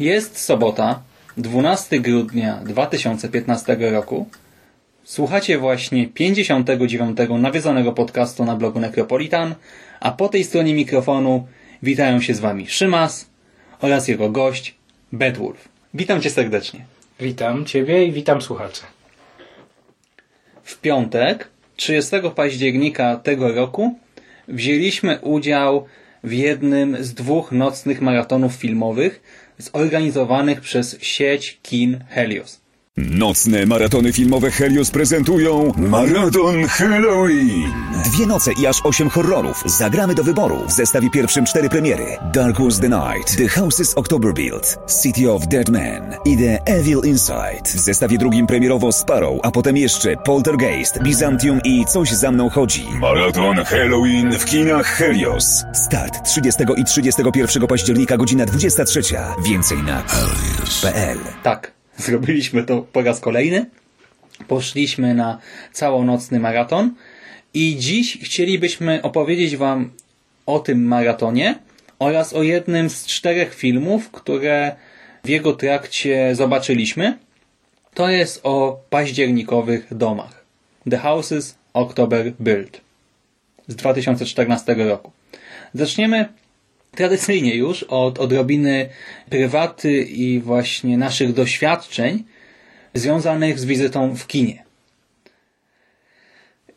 Jest sobota, 12 grudnia 2015 roku. Słuchacie właśnie 59. nawiedzonego podcastu na blogu Necropolitan, a po tej stronie mikrofonu witają się z Wami Szymas oraz jego gość Bedwulf. Witam Cię serdecznie. Witam Ciebie i witam słuchaczy. W piątek, 30 października tego roku, wzięliśmy udział w jednym z dwóch nocnych maratonów filmowych zorganizowanych przez sieć kin Helios. Nocne maratony filmowe Helios prezentują Maraton Halloween. Dwie noce i aż osiem horrorów. Zagramy do wyboru. W zestawie pierwszym cztery premiery. Dark Was the Night, The Houses October Build, City of Dead Men i The Evil Inside. W zestawie drugim premierowo Sparrow, a potem jeszcze Poltergeist, Byzantium i Coś za mną chodzi. Maraton Halloween w kinach Helios. Start 30 i 31 października, godzina 23. Więcej na helios.pl Tak, zrobiliśmy to po raz kolejny. Poszliśmy na całonocny maraton i dziś chcielibyśmy opowiedzieć Wam o tym maratonie oraz o jednym z czterech filmów, które w jego trakcie zobaczyliśmy. To jest o październikowych domach. The Houses October Build z 2014 roku. Zaczniemy tradycyjnie już od odrobiny prywaty i właśnie naszych doświadczeń związanych z wizytą w kinie.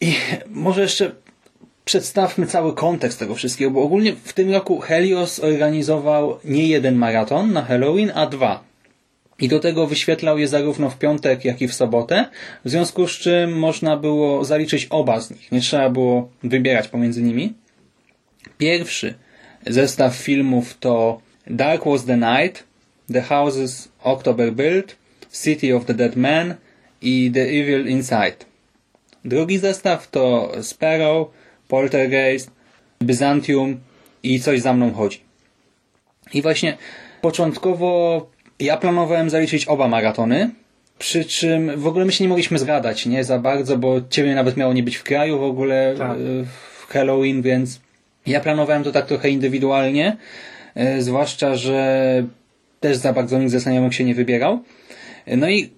I może jeszcze przedstawmy cały kontekst tego wszystkiego, bo ogólnie w tym roku Helios organizował nie jeden maraton na Halloween, a dwa. I do tego wyświetlał je zarówno w piątek, jak i w sobotę, w związku z czym można było zaliczyć oba z nich. Nie trzeba było wybierać pomiędzy nimi. Pierwszy Zestaw filmów to Dark Was the Night, The Houses October Build, City of the Dead Man i The Evil Inside. Drugi zestaw to Sparrow, Poltergeist, Byzantium i Coś za mną chodzi. I właśnie początkowo ja planowałem zaliczyć oba maratony, przy czym w ogóle my się nie mogliśmy zgadać, nie za bardzo, bo ciebie nawet miało nie być w kraju w ogóle Tak. w Halloween, więc ja planowałem to tak trochę indywidualnie, e, zwłaszcza, że też za bardzo nikt ze znajomych się nie wybierał. E, No i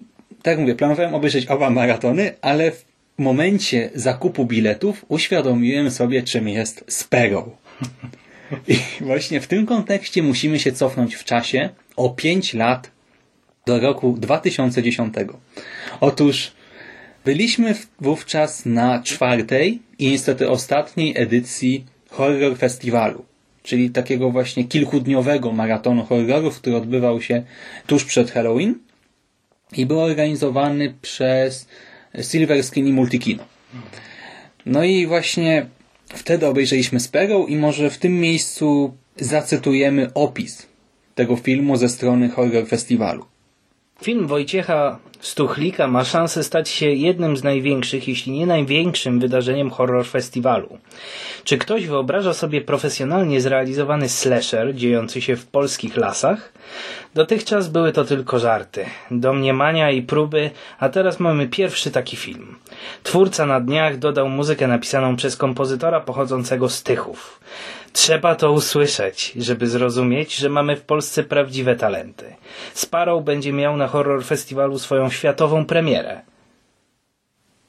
tak mówię, planowałem obejrzeć oba maratony, ale w momencie zakupu biletów uświadomiłem sobie, czym jest Sparrow. I właśnie w tym kontekście musimy się cofnąć w czasie o 5 lat do roku 2010. Otóż byliśmy wówczas na czwartej i niestety ostatniej edycji Horror Festiwalu, czyli takiego właśnie kilkudniowego maratonu horrorów, który odbywał się tuż przed Halloween i był organizowany przez Silver Screen i Multikino. No i właśnie wtedy obejrzeliśmy Sparrow i może w tym miejscu zacytujemy opis tego filmu ze strony Horror Festiwalu. Film Wojciecha Stuchlika ma szansę stać się jednym z największych, jeśli nie największym wydarzeniem horror festiwalu. Czy ktoś wyobraża sobie profesjonalnie zrealizowany slasher dziejący się w polskich lasach? Dotychczas były to tylko żarty, domniemania i próby, a teraz mamy pierwszy taki film. Twórca na dniach dodał muzykę napisaną przez kompozytora pochodzącego z Tychów. Trzeba to usłyszeć, żeby zrozumieć, że mamy w Polsce prawdziwe talenty. Sparrow będzie miał na horror festiwalu swoją światową premierę.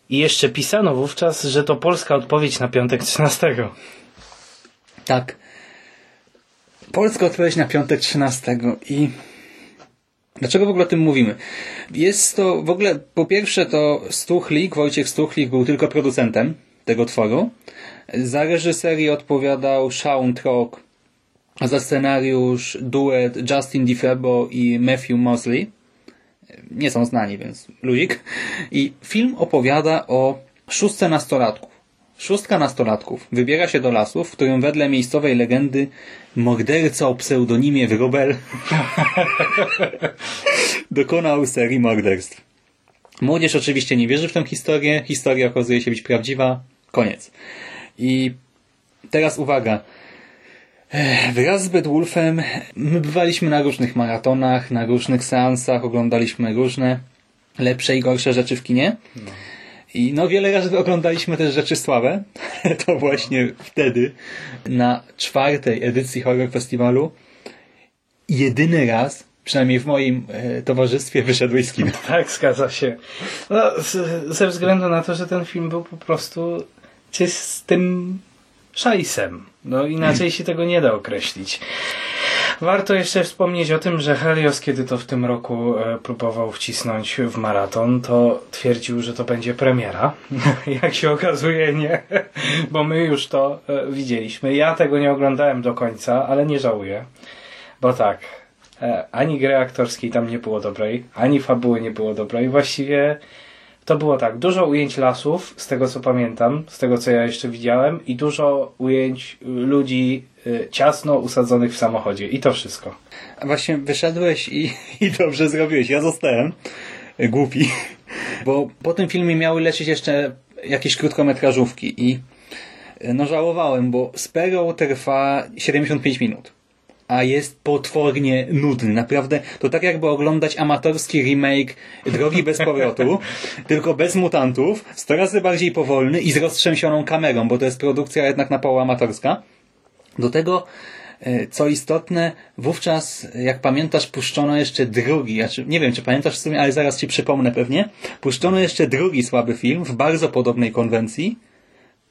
I jeszcze pisano wówczas, że to polska odpowiedź na piątek 13. Tak. Polska odpowiedź na piątek 13 i Dlaczego w ogóle o tym mówimy? Jest to w ogóle, po pierwsze to Stuchlik, Wojciech Stuchlik był tylko producentem tego tworu. Za reżyserię odpowiadał Shaun Trock, a za scenariusz duet Justin DiFebo i Matthew Mosley. Nie są znani, więc luzik. I film opowiada o szóstce nastolatków. Szóstka nastolatków wybiera się do lasu, w którym wedle miejscowej legendy morderca o pseudonimie Wrobel dokonał serii morderstw. Młodzież oczywiście nie wierzy w tę historię. Historia okazuje się być prawdziwa. Koniec. I teraz uwaga. Wraz z Bedwulfem my bywaliśmy na różnych maratonach, na różnych seansach, oglądaliśmy różne lepsze i gorsze rzeczy w kinie. I no wiele razy oglądaliśmy też rzeczy słabe. To właśnie wtedy na czwartej edycji Horror Festiwalu jedyny raz, przynajmniej w moim e, towarzystwie, wyszedłeś z kina. Tak, zgadza się. No, z, ze względu na to, że ten film był po prostu czystym szajsem. No inaczej się tego nie da określić. Warto jeszcze wspomnieć o tym, że Helios, kiedy to w tym roku e, próbował wcisnąć w maraton, to twierdził, że to będzie premiera. Jak się okazuje, nie, bo my już to e, widzieliśmy. Ja tego nie oglądałem do końca, ale nie żałuję, bo tak, e, ani gry aktorskiej tam nie było dobrej, ani fabuły nie było dobrej. Właściwie to było tak, dużo ujęć lasów, z tego co pamiętam, z tego co ja jeszcze widziałem, i dużo ujęć y, ludzi y, ciasno usadzonych w samochodzie. I to wszystko. A właśnie wyszedłeś i, i dobrze zrobiłeś. Ja zostałem e, głupi, bo po tym filmie miały lecieć jeszcze jakieś krótkometrażówki i e, no żałowałem, bo Sparrow trwa 75 minut. A jest potwornie nudny. Naprawdę, to tak jakby oglądać amatorski remake Drogi bez powrotu, tylko bez mutantów, 100 razy bardziej powolny i z roztrzęsioną kamerą, bo to jest produkcja jednak na połowę amatorska. Do tego, e, co istotne, wówczas, jak pamiętasz, puszczono jeszcze drugi, znaczy, nie wiem, czy pamiętasz w sumie, ale zaraz ci przypomnę pewnie, puszczono jeszcze drugi słaby film w bardzo podobnej konwencji,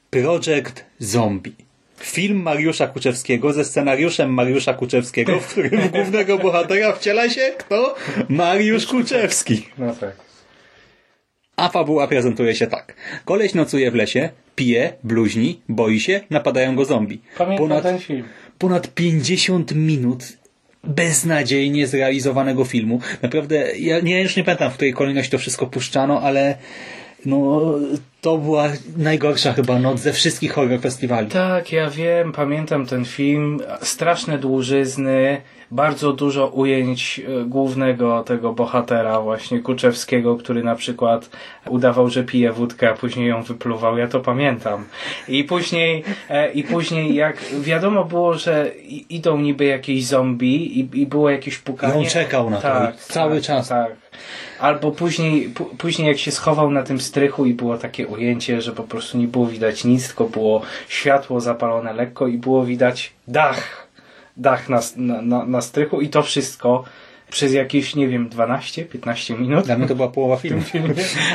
Project Zombie. Film Mariusza Kuczewskiego ze scenariuszem Mariusza Kuczewskiego, w którym w głównego bohatera wciela się kto? Mariusz Kuczewski. No tak. A fabuła prezentuje się tak. Koleś nocuje w lesie, pije, bluźni, boi się, napadają go zombie. Pamiętam Ponad, ten film. ponad 50 minut beznadziejnie zrealizowanego filmu. Naprawdę, ja, nie, już nie pamiętam, w której kolejności to wszystko puszczano, ale no, to była najgorsza chyba noc ze wszystkich horror festiwali. Tak, ja wiem, pamiętam ten film. Straszne dłużyzny, bardzo dużo ujęć e, głównego tego bohatera, właśnie Kuczewskiego, który na przykład udawał, że pije wódkę, a później ją wypluwał. Ja to pamiętam. I później, e, i później jak wiadomo było, że idą niby jakieś zombie i, i było jakieś pukanie. I on czekał na to tak, cały tak, czas. Tak. Albo później, później jak się schował na tym strychu i było takie ujęcie, że po prostu nie było widać nic, tylko było światło zapalone lekko i było widać dach. Dach na, na, na, strychu i to wszystko przez jakieś, nie wiem, 12-15 minut. Dla mnie to była połowa filmu. w.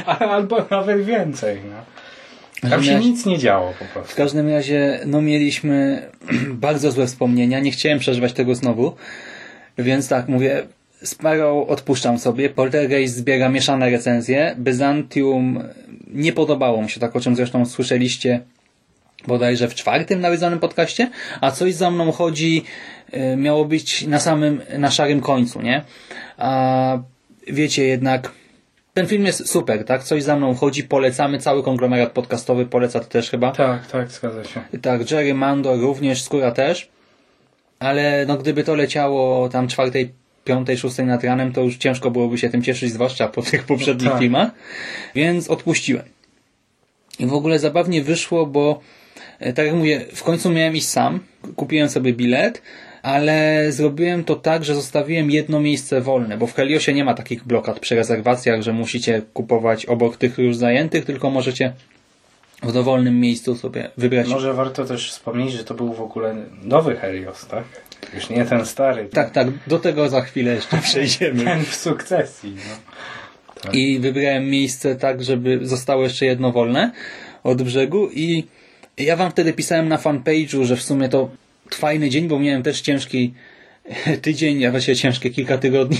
Albo nawet więcej. No. Tam się nic nie działo po W prostu. każdym razie, no mieliśmy bardzo złe wspomnienia. Nie chciałem przeżywać tego znowu. Więc tak, mówię, Sparrow odpuszczam sobie. Poltergeist zbiera mieszane recenzje. Byzantium nie podobało mi się, tak o czym zresztą słyszeliście bodajże w czwartym nawiedzonym podcaście, a coś za mną chodzi e, miało być na samym, na szarym końcu, nie? A wiecie jednak, ten film jest super, tak? Coś za mną chodzi, polecamy, cały konglomerat podcastowy poleca to też chyba. Tak, tak, zgadza się. Tak, Jerry Mando również, Skóra też. Ale no gdyby to leciało tam czwartej, piątej, szóstej nad ranem, to już ciężko byłoby się tym cieszyć, zwłaszcza po tych poprzednich tak. filmach. Więc odpuściłem. I w ogóle zabawnie wyszło, bo e, tak jak mówię, w końcu miałem iść sam. Kupiłem sobie bilet, ale zrobiłem to tak, że zostawiłem jedno miejsce wolne, bo w Heliosie nie ma takich blokad przy rezerwacjach, że musicie kupować obok tych już zajętych, tylko możecie w dowolnym miejscu sobie wybrać Może warto też wspomnieć, że to był w ogóle nowy Helios, tak? Już nie ten stary. Tak, tak, do tego za chwilę jeszcze przejdziemy. Ten w sukcesji. No. Tak. I wybrałem miejsce tak, żeby zostało jeszcze jedno wolne od brzegu i ja wam wtedy pisałem na fanpage'u, że w sumie to fajny dzień, bo miałem też ciężki tydzień, a właściwie ciężkie kilka tygodni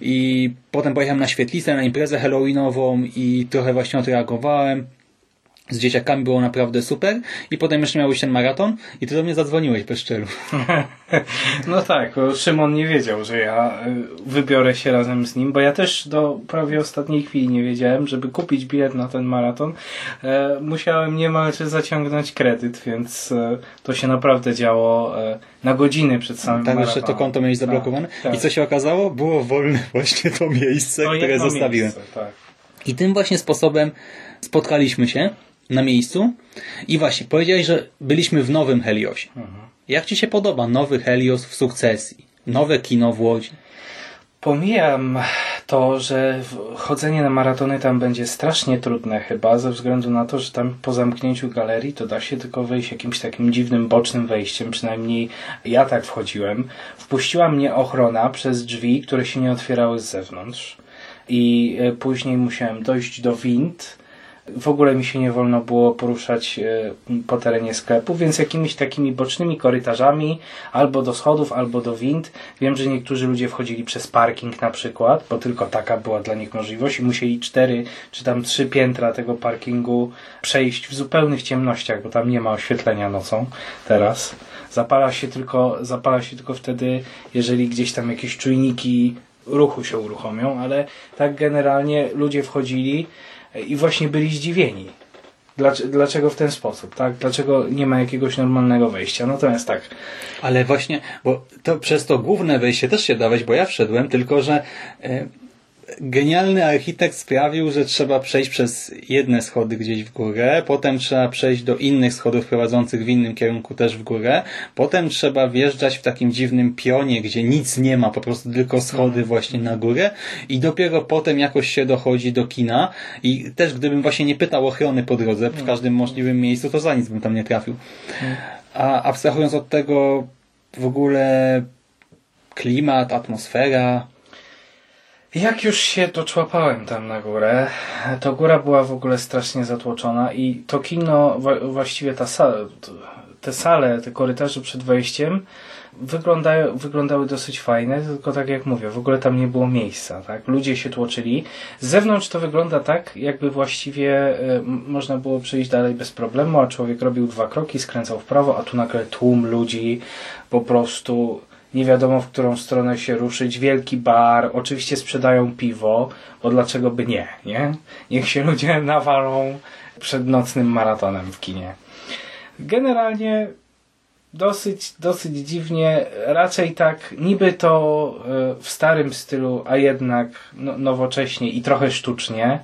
i potem pojechałem na świetlicę, na imprezę halloweenową i trochę właśnie odreagowałem. Z dzieciakami było naprawdę super i potem jeszcze miałeś ten maraton i ty do mnie zadzwoniłeś bez szczelu. No tak, bo Szymon nie wiedział, że ja y, wybiorę się razem z nim, bo ja też do prawie ostatniej chwili nie wiedziałem, żeby kupić bilet na ten maraton. E, musiałem niemalże zaciągnąć kredyt, więc e, to się naprawdę działo e, na godziny przed samym Tak, maratonem. jeszcze to konto miałeś zablokowane. Tak, tak. I co się okazało? Było wolne właśnie to miejsce, No, które zostawiłem. miejsce, tak. I tym właśnie sposobem spotkaliśmy się na miejscu i właśnie powiedziałeś, że byliśmy w nowym Heliosie. Jak Ci się podoba nowy Helios w sukcesji? Nowe kino w Łodzi. Pomijam to, że chodzenie na maratony tam będzie strasznie trudne chyba, ze względu na to, że tam po zamknięciu galerii to da się tylko wejść jakimś takim dziwnym bocznym wejściem, przynajmniej ja tak wchodziłem. Wpuściła mnie ochrona przez drzwi, które się nie otwierały z zewnątrz i e, później musiałem dojść do wind. W ogóle mi się nie wolno było poruszać e, po terenie sklepu, więc jakimiś takimi bocznymi korytarzami, albo do schodów, albo do wind. Wiem, że niektórzy ludzie wchodzili przez parking na przykład, bo tylko taka była dla nich możliwość i musieli cztery czy tam trzy piętra tego parkingu przejść w zupełnych ciemnościach, bo tam nie ma oświetlenia nocą teraz. Zapala się tylko, zapala się tylko wtedy, jeżeli gdzieś tam jakieś czujniki ruchu się uruchomią, ale tak generalnie ludzie wchodzili i właśnie byli zdziwieni. Dlaczego, w ten sposób, tak? Dlaczego nie ma jakiegoś normalnego wejścia? Natomiast tak, Ale właśnie, bo to przez to główne wejście też się da wejść, bo ja wszedłem, tylko że e, genialny architekt sprawił, że trzeba przejść przez jedne schody gdzieś w górę, potem trzeba przejść do innych schodów prowadzących w innym kierunku też w górę, potem trzeba wjeżdżać w takim dziwnym pionie, gdzie nic nie ma, po prostu tylko schody właśnie na górę i dopiero potem jakoś się dochodzi do kina i też gdybym właśnie nie pytał ochrony po drodze w każdym możliwym miejscu, to za nic bym tam nie trafił. A abstrahując od tego w ogóle klimat, atmosfera, Jak już się doczłapałem tam na górę, to góra była w ogóle strasznie zatłoczona i to kino, właściwie ta sala, te sale, te korytarze przed wejściem wyglądają, wyglądały dosyć fajne, tylko tak jak mówię, w ogóle tam nie było miejsca, tak? Ludzie się tłoczyli. Z zewnątrz to wygląda tak, jakby właściwie e, można było przejść dalej bez problemu, a człowiek robił dwa kroki, skręcał w prawo, a tu nagle tłum ludzi po prostu nie wiadomo w którą stronę się ruszyć, wielki bar, oczywiście sprzedają piwo, bo dlaczego by nie, nie? Niech się ludzie nawalą przed nocnym maratonem w kinie. Generalnie dosyć, dosyć dziwnie, raczej tak niby to e, w starym stylu, a jednak no, nowocześnie i trochę sztucznie,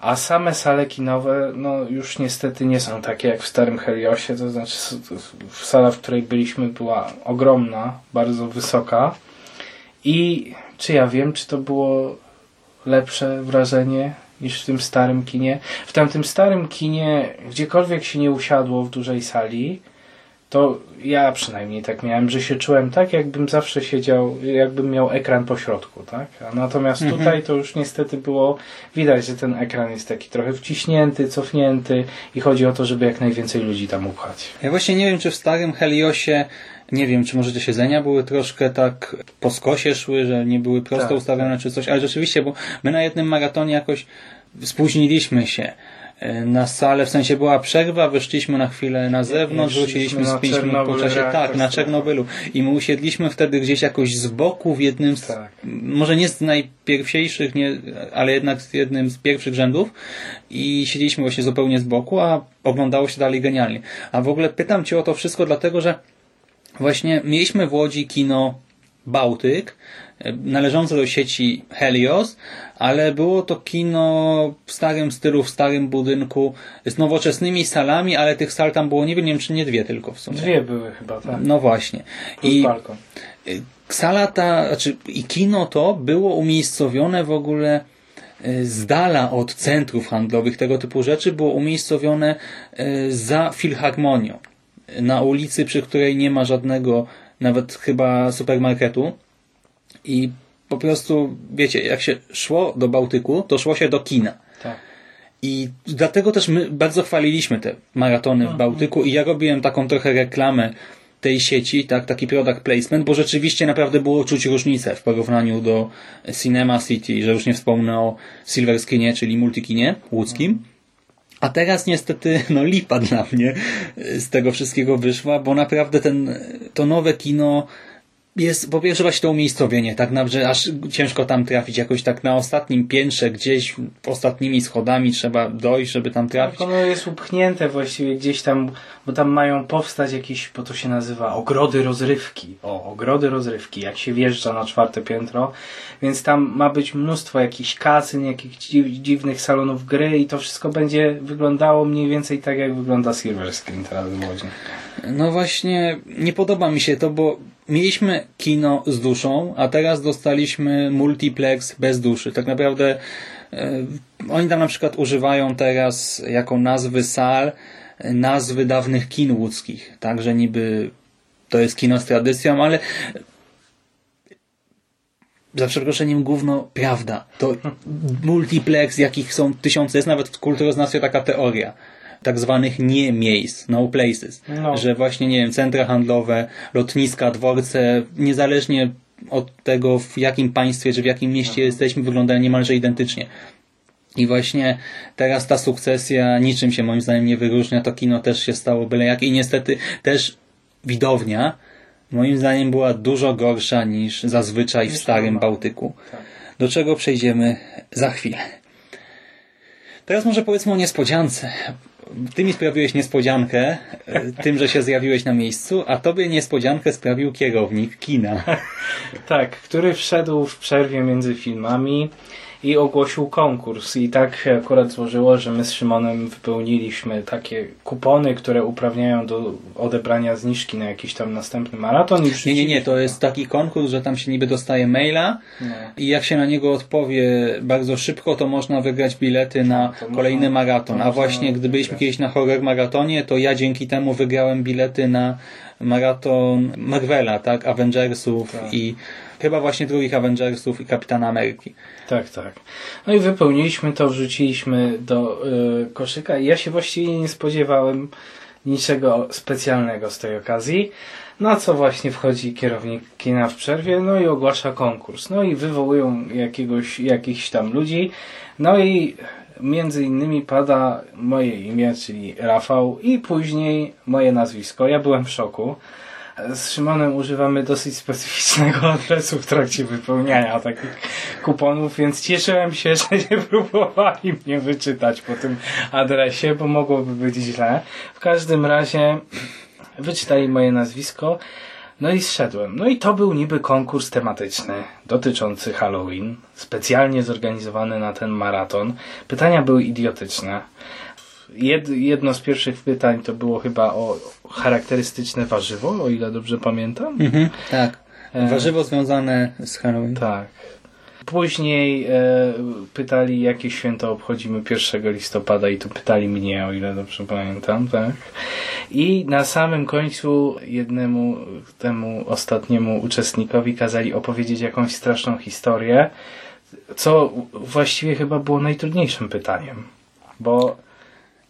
a same sale kinowe, no już niestety nie są takie jak w starym Heliosie, to znaczy sala, w której byliśmy była ogromna, bardzo wysoka i czy ja wiem, czy to było lepsze wrażenie niż w tym starym kinie? W tamtym starym kinie, gdziekolwiek się nie usiadło w dużej sali, to ja przynajmniej tak miałem, że się czułem tak, jakbym zawsze siedział, jakbym miał ekran po środku, tak? A natomiast tutaj to już niestety było widać, że ten ekran jest taki trochę wciśnięty, cofnięty i chodzi o to, żeby jak najwięcej ludzi tam upchać. Ja właśnie nie wiem, czy w starym Heliosie, nie wiem, czy może te siedzenia były troszkę tak po skosie szły, że nie były prosto Tak, ustawione czy coś, ale rzeczywiście, bo my na jednym maratonie jakoś spóźniliśmy się na salę, w sensie była przerwa, wyszliśmy na chwilę na zewnątrz, wróciliśmy z 5 minut po czasie, tak, na Czernobylu i my usiedliśmy wtedy gdzieś jakoś z boku w jednym z, Tak. może nie z najpierwsiejszych, nie, ale jednak z jednym z pierwszych rzędów i siedzieliśmy właśnie zupełnie z boku, a oglądało się dalej genialnie. A w ogóle pytam Cię o to wszystko dlatego, że właśnie mieliśmy w Łodzi kino Bałtyk, e, należące do sieci Helios, ale było to kino w starym stylu, w starym budynku, z nowoczesnymi salami, ale tych sal tam było nie wiem, czy nie dwie tylko w sumie. Dwie były chyba, tak. No właśnie. Plus I balkon. sala ta, znaczy i kino to było umiejscowione w ogóle e, z dala od centrów handlowych, tego typu rzeczy, było umiejscowione e, za filharmonią. Na ulicy, przy której nie ma żadnego, nawet chyba supermarketu. I po prostu, wiecie, jak się szło do Bałtyku, to szło się do kina. Tak. I dlatego też my bardzo chwaliliśmy te maratony w Bałtyku i ja robiłem taką trochę reklamę tej sieci, tak, taki product placement, bo rzeczywiście naprawdę było czuć różnicę w porównaniu do Cinema City, że już nie wspomnę o Silver Screenie, czyli multikinie łódzkim. A teraz niestety, no lipa dla mnie z tego wszystkiego wyszła, bo naprawdę ten, to nowe kino jest po pierwsze właśnie to umiejscowienie, tak naprawdę aż ciężko tam trafić jakoś tak na ostatnim piętrze, gdzieś ostatnimi schodami trzeba dojść, żeby tam trafić. Tak, ono jest upchnięte właściwie gdzieś tam, bo tam mają powstać jakieś, bo to się nazywa ogrody rozrywki. O, ogrody rozrywki, jak się wjeżdża na czwarte piętro, więc tam ma być mnóstwo jakichś kasyn, jakichś dziw, dziwnych salonów gry i to wszystko będzie wyglądało mniej więcej tak, jak wygląda Silver Screen teraz w Łodzi. No właśnie, nie podoba mi się to, bo mieliśmy kino z duszą, a teraz dostaliśmy multiplex bez duszy. Tak naprawdę e, oni tam na przykład używają teraz jako nazwy sal e, nazwy dawnych kin łódzkich. Także niby to jest kino z tradycją, ale za przeproszeniem gówno prawda. To multiplex, jakich są tysiące, jest nawet w kulturoznawstwie taka teoria tak zwanych nie miejsc, no places, No. że właśnie, nie wiem, centra handlowe, lotniska, dworce, niezależnie od tego, w jakim państwie czy w jakim mieście jesteśmy, wyglądają niemalże identycznie. I właśnie teraz ta sukcesja niczym się moim zdaniem nie wyróżnia, to kino też się stało byle jak i niestety też widownia moim zdaniem była dużo gorsza niż zazwyczaj w starym Bałtyku. Do czego przejdziemy za chwilę. Teraz może powiedzmy o niespodziance. Ty mi sprawiłeś niespodziankę e, tym, że się zjawiłeś na miejscu, a tobie niespodziankę sprawił kierownik kina. Tak, który wszedł w przerwie między filmami i ogłosił konkurs. I tak się akurat złożyło, że my z Szymonem wypełniliśmy takie kupony, które uprawniają do odebrania zniżki na jakiś tam następny maraton. I Nie, nie, nie, to jest taki konkurs, że tam się niby dostaje maila No. i jak się na niego odpowie bardzo szybko, to można wygrać bilety na to kolejny można- maraton. to A właśnie gdy byliśmy wygrać. kiedyś na horror maratonie, to ja dzięki temu wygrałem bilety na maraton Marvela, tak, Avengersów Tak. i chyba właśnie drugich Avengersów i Kapitana Ameryki. Tak, tak. No i wypełniliśmy to, wrzuciliśmy do y, koszyka i ja się właściwie nie spodziewałem niczego specjalnego z tej okazji. Na co właśnie wchodzi kierownik kina w przerwie, no i ogłasza konkurs. No i wywołują jakiegoś, jakichś tam ludzi. No i między innymi pada moje imię, czyli Rafał i później moje nazwisko. Ja byłem w szoku. Z Szymonem używamy dosyć specyficznego adresu w trakcie wypełniania takich kuponów, więc cieszyłem się, że nie próbowali mnie wyczytać po tym adresie, bo mogłoby być źle. W każdym razie wyczytali moje nazwisko, no i zszedłem. No i to był niby konkurs tematyczny dotyczący Halloween, specjalnie zorganizowany na ten maraton. Pytania były idiotyczne. Jed, jedno z pierwszych pytań to było chyba o charakterystyczne warzywo, o ile dobrze pamiętam. Mhm, tak. E. Warzywo związane z Halloween. Tak. Później e, pytali, jakie święto obchodzimy 1 listopada i to pytali mnie, o ile dobrze pamiętam, tak. I na samym końcu jednemu temu ostatniemu uczestnikowi kazali opowiedzieć jakąś straszną historię, co właściwie chyba było najtrudniejszym pytaniem, bo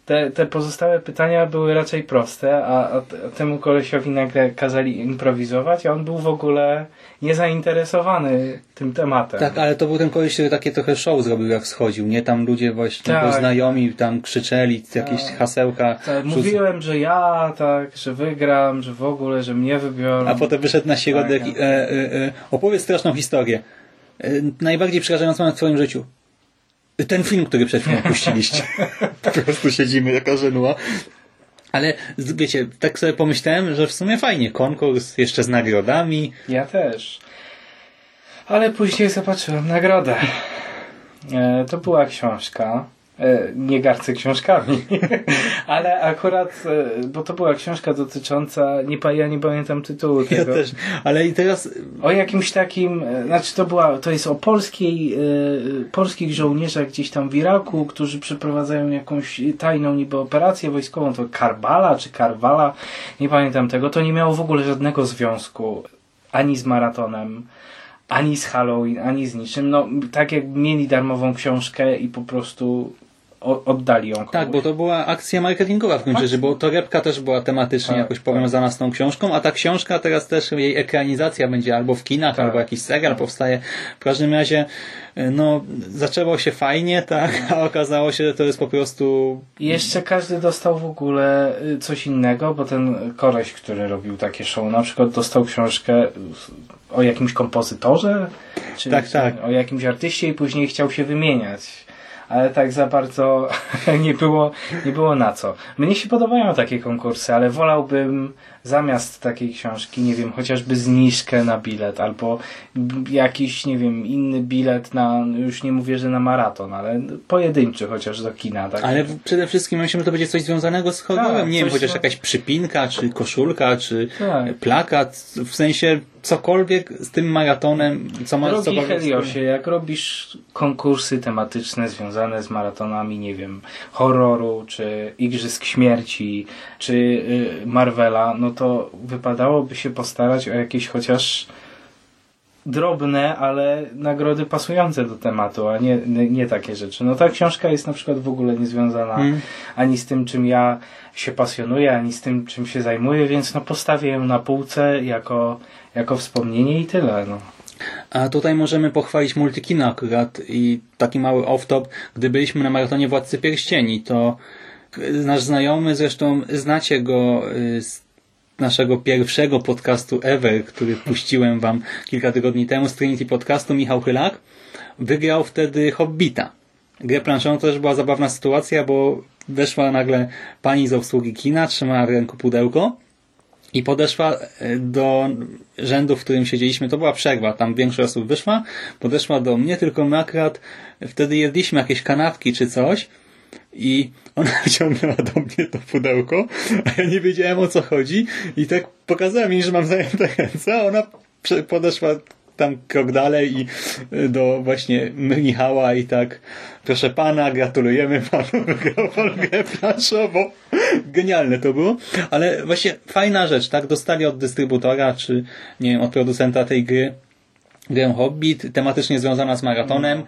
te, te pozostałe pytania były raczej proste, a, a temu kolesiowi nagle kazali improwizować, a on był w ogóle niezainteresowany tym tematem. Tak, ale to był ten koleś, który takie trochę show zrobił jak schodził, nie? Tam ludzie właśnie, Tak. znajomi tam krzyczeli, jakieś hasełka. Tak, mówiłem, że ja, tak, że wygram, że w ogóle, że mnie wybiorą. A potem wyszedł na środek Tak, i e, e, e, opowiedz straszną historię. E, najbardziej przerażającą w twoim życiu. Ten film, który przed chwilą puściliście. po prostu siedzimy jaka żenua. Ale wiecie, tak sobie pomyślałem, że w sumie fajnie. Konkurs jeszcze z nagrodami. Ja też. Ale później zobaczyłem nagrodę. E, to była książka. E, nie gardzę książkami. Ale akurat, e, bo to była książka dotycząca, nie, ja nie pamiętam tytułu Ja tego. też. Ale i teraz O jakimś takim, e, znaczy to była, to jest o polskiej, polskich żołnierzach gdzieś tam w Iraku, którzy przeprowadzają jakąś tajną niby operację wojskową, to Karbala czy Karwala, nie pamiętam tego, to nie miało w ogóle żadnego związku ani z maratonem, ani z Halloween, ani z niczym. No, tak jak mieli darmową książkę i po prostu oddali ją Tak, komuś. bo to była akcja marketingowa w gruncie, że bo torebka też była tematycznie Tak, jakoś tak. powiązana z tą książką, a ta książka teraz też jej ekranizacja będzie albo w kinach, Tak. albo jakiś serial powstaje. W każdym razie, y, no, zaczęło się fajnie, tak, a okazało się, że to jest po prostu I Jeszcze każdy dostał w ogóle y, coś innego, bo ten koleś, który robił takie show, na przykład dostał książkę o jakimś kompozytorze, czy, Tak, czy tak. o jakimś artyście i później chciał się wymieniać. Ale tak za bardzo nie było, nie było na co. Mnie się podobają takie konkursy, ale wolałbym zamiast takiej książki, nie wiem, chociażby zniżkę na bilet, albo jakiś, nie wiem, inny bilet na, już nie mówię, że na maraton, ale pojedynczy chociaż do kina. Tak? Ale przede wszystkim myślę, że to będzie coś związanego z horrorem. Tak, nie wiem, chociaż no- jakaś przypinka, czy koszulka, czy Tak. plakat, w sensie cokolwiek z tym maratonem, co ma Drogi cokolwiek Heliosie, jak robisz konkursy tematyczne związane z maratonami, nie wiem, horroru, czy Igrzysk Śmierci, czy y, Marvela, no to wypadałoby się postarać o jakieś chociaż drobne, ale nagrody pasujące do tematu, a nie, nie, nie takie rzeczy. No ta książka jest na przykład w ogóle niezwiązana Hmm. ani z tym, czym ja się pasjonuję, ani z tym, czym się zajmuję, więc no postawię ją na półce jako, jako wspomnienie i tyle. No. A tutaj możemy pochwalić Multikino akurat i taki mały off-top. Gdy byliśmy na maratonie Władcy Pierścieni, to nasz znajomy, zresztą znacie go y, z naszego pierwszego podcastu ever, który puściłem wam kilka tygodni temu z Trinity Podcastu, Michał Chylak, wygrał wtedy Hobbita. Grę planszową to też była zabawna sytuacja, bo weszła nagle pani z obsługi kina, trzymała w ręku pudełko i podeszła e, do rzędu, w którym siedzieliśmy. To była przerwa, tam większość osób wyszła. Podeszła do mnie, tylko my akurat wtedy jedliśmy jakieś kanapki czy coś i ona wyciągnęła do mnie to pudełko, a ja nie wiedziałem o co chodzi i tak pokazałem jej, że mam zajęte ręce, a ona podeszła tam krok dalej i y, do właśnie Michała i tak proszę pana, gratulujemy panu, wygrał pan grę planszową. Genialne to było, ale właśnie fajna rzecz, tak? Dostali od dystrybutora, czy nie wiem, od producenta tej gry grę Hobbit, tematycznie związana z maratonem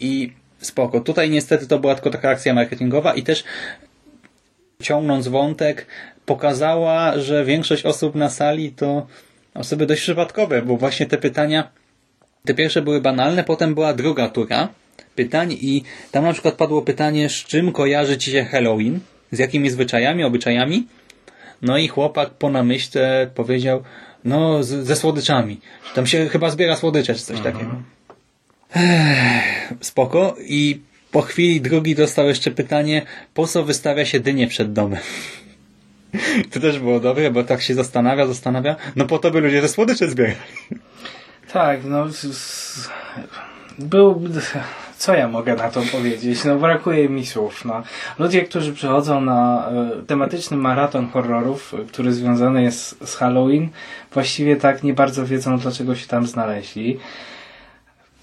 i spoko. Tutaj niestety to była tylko taka akcja marketingowa i też ciągnąc wątek, pokazała, że większość osób na sali to osoby dość przypadkowe, bo właśnie te pytania, te pierwsze były banalne, potem była druga tura pytań i tam na przykład padło pytanie, z czym kojarzy Ci się Halloween, z jakimi zwyczajami, obyczajami. No i chłopak po namyśle powiedział, no z, ze słodyczami. Tam się chyba zbiera słodycze czy coś takiego. Ech, spoko. I po chwili drugi dostał jeszcze pytanie, po co wystawia się dynię przed domem? To też było dobre, bo tak się zastanawia, zastanawia. No po to by ludzie ze słodycze zbierali. Tak, no. Był. Co ja mogę na to powiedzieć? No brakuje mi słów. No. Ludzie, którzy przychodzą na e, tematyczny maraton horrorów, który związany jest z Halloween, właściwie tak nie bardzo wiedzą, dlaczego się tam znaleźli.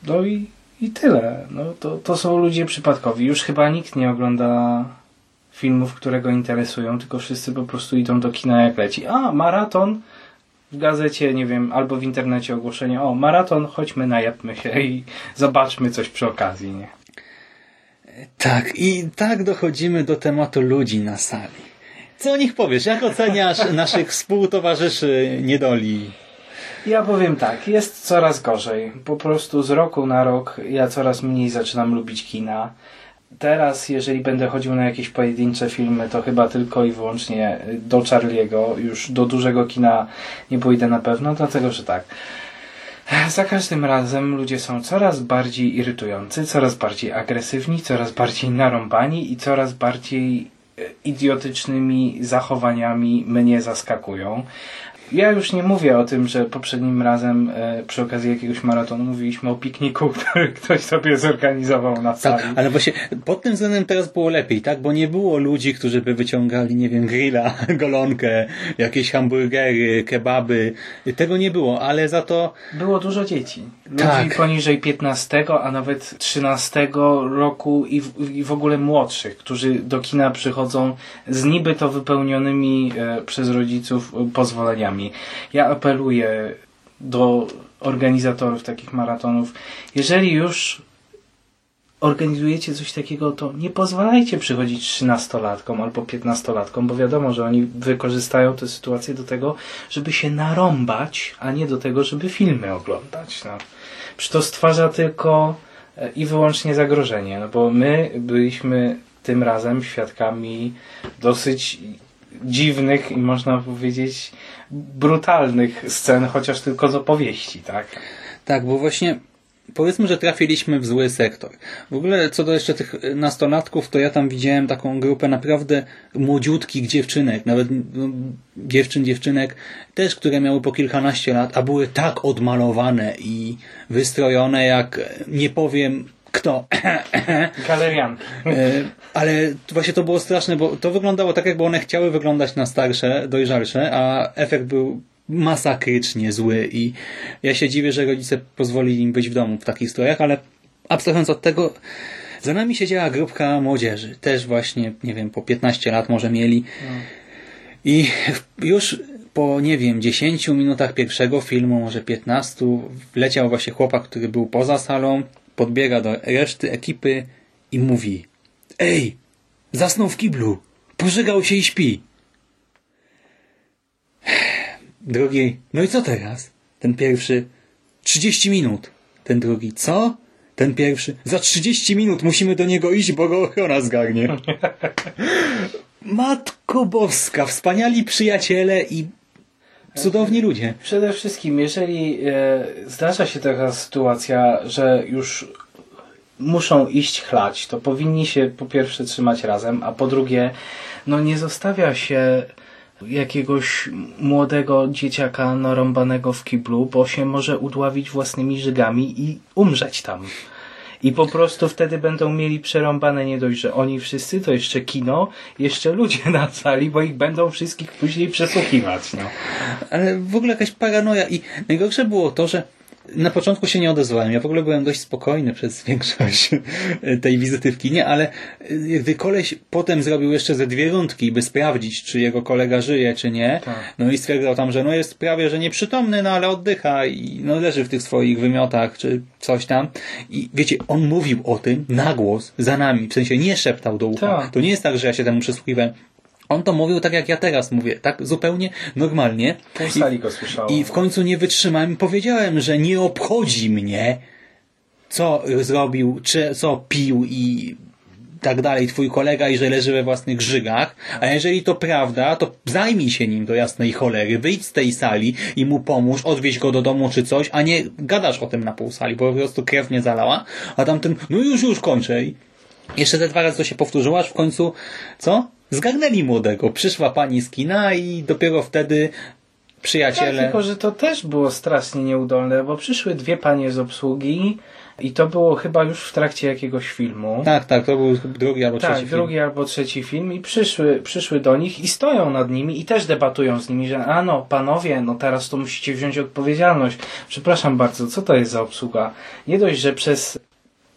No i, i tyle. No, to, to są ludzie przypadkowi. Już chyba nikt nie ogląda filmów, które go interesują, tylko wszyscy po prostu idą do kina jak leci. A, maraton! w gazecie, nie wiem, albo w internecie ogłoszenie, o, maraton, chodźmy, najebmy się i zobaczmy coś przy okazji, nie? Tak, i tak dochodzimy do tematu ludzi na sali. Co o nich powiesz? Jak oceniasz naszych współtowarzyszy niedoli? Ja powiem tak, jest coraz gorzej. Po prostu z roku na rok ja coraz mniej zaczynam lubić kina. Teraz, jeżeli będę chodził na jakieś pojedyncze filmy, to chyba tylko i wyłącznie do Charlie'ego. Już do dużego kina nie pójdę na pewno, dlatego że tak. Za każdym razem ludzie są coraz bardziej irytujący, coraz bardziej agresywni, coraz bardziej narąbani i coraz bardziej e, idiotycznymi zachowaniami mnie zaskakują. Ja już nie mówię o tym, że poprzednim razem e, przy okazji jakiegoś maratonu mówiliśmy o pikniku, który ktoś sobie zorganizował na sali. Tak, ale właśnie pod tym względem teraz było lepiej, tak? Bo nie było ludzi, którzy by wyciągali, nie wiem, grilla, golonkę, jakieś hamburgery, kebaby. Tego nie było, ale za to Było dużo dzieci. Ludzi Tak. poniżej 15, a nawet 13 roku i w, i w ogóle młodszych, którzy do kina przychodzą z niby to wypełnionymi e, przez rodziców e, Ja apeluję do organizatorów takich maratonów, jeżeli już organizujecie coś takiego, to nie pozwalajcie przychodzić 13-latkom albo 15-latkom, bo wiadomo, że oni wykorzystają tę sytuację do tego, żeby się narąbać, a nie do tego, żeby filmy oglądać. No. Przecież to stwarza tylko e, i wyłącznie zagrożenie, no bo my byliśmy tym razem świadkami dosyć dziwnych i można powiedzieć brutalnych scen, chociaż tylko z opowieści, tak? Tak, bo właśnie powiedzmy, że trafiliśmy w zły sektor. W ogóle co do jeszcze tych nastolatków, to ja tam widziałem taką grupę naprawdę młodziutkich dziewczynek, nawet no, dziewczyn, dziewczynek, też, które miały po kilkanaście lat, a były tak odmalowane i wystrojone, jak nie powiem kto. Galerianki. E, Ale właśnie to było straszne, bo to wyglądało tak, jakby one chciały wyglądać na starsze, dojrzalsze, a efekt był masakrycznie zły i ja się dziwię, że rodzice pozwolili im być w domu w takich strojach, ale abstrahując od tego, za nami siedziała grupka młodzieży, też właśnie, nie wiem, po 15 lat może mieli i już po, nie wiem, 10 minutach pierwszego filmu, może 15, leciał właśnie chłopak, który był poza salą, podbiega do reszty ekipy i mówi Ej, zasnął w kiblu, pożygał się i śpi. Drugi, no i co teraz? Ten pierwszy, 30 minut. Ten drugi, co? Ten pierwszy, za 30 minut musimy do niego iść, bo go ochrona zgarnie. Matko Boska, wspaniali przyjaciele i cudowni ludzie. Przede wszystkim, jeżeli e, zdarza się taka sytuacja, że już muszą iść chlać, to powinni się po pierwsze trzymać razem, a po drugie, no nie zostawia się jakiegoś młodego dzieciaka narąbanego w kiblu, bo się może udławić własnymi żygami i umrzeć tam. I po prostu wtedy będą mieli przerąbane nie dość, że oni wszyscy, to jeszcze kino, jeszcze ludzie na sali, bo ich będą wszystkich później przesłuchiwać. No. Ale w ogóle jakaś paranoja i najgorsze było to, że na początku się nie odezwałem. Ja w ogóle byłem dość spokojny przez większość tej wizyty w kinie, ale gdy koleś potem zrobił jeszcze ze dwie rundki, by sprawdzić, czy jego kolega żyje, czy nie, Tak. no i stwierdzał tam, że no jest prawie, że nieprzytomny, no ale oddycha i no leży w tych swoich wymiotach, czy coś tam. I wiecie, on mówił o tym na głos za nami, w sensie nie szeptał do ucha. Tak. To nie jest tak, że ja się temu przysłuchiwałem. On to mówił tak, jak ja teraz mówię, tak zupełnie normalnie. Pół go słyszało. i w końcu nie wytrzymałem i powiedziałem, że nie obchodzi mnie, co zrobił, czy co pił i tak dalej twój kolega i że leży we własnych żygach, a jeżeli to prawda, to zajmij się nim do jasnej cholery, wyjdź z tej sali i mu pomóż, odwieź go do domu czy coś, a nie gadasz o tym na pół sali, bo po prostu krew nie zalała, a tamten, no już, już kończę jeszcze te dwa razy to się powtórzyło, aż w końcu, co? Zgarnęli młodego. Przyszła pani z kina i dopiero wtedy Tak, przyjaciele... tylko, że to też było strasznie nieudolne, bo przyszły dwie panie z obsługi i to było chyba już w trakcie jakiegoś filmu. Tak, tak, to był drugi albo Tak, trzeci film. drugi albo trzeci film i przyszły, przyszły do nich i stoją nad nimi i też debatują z nimi, że a no, panowie, no teraz to musicie wziąć odpowiedzialność. Przepraszam bardzo, co to jest za obsługa? Nie dość, że przez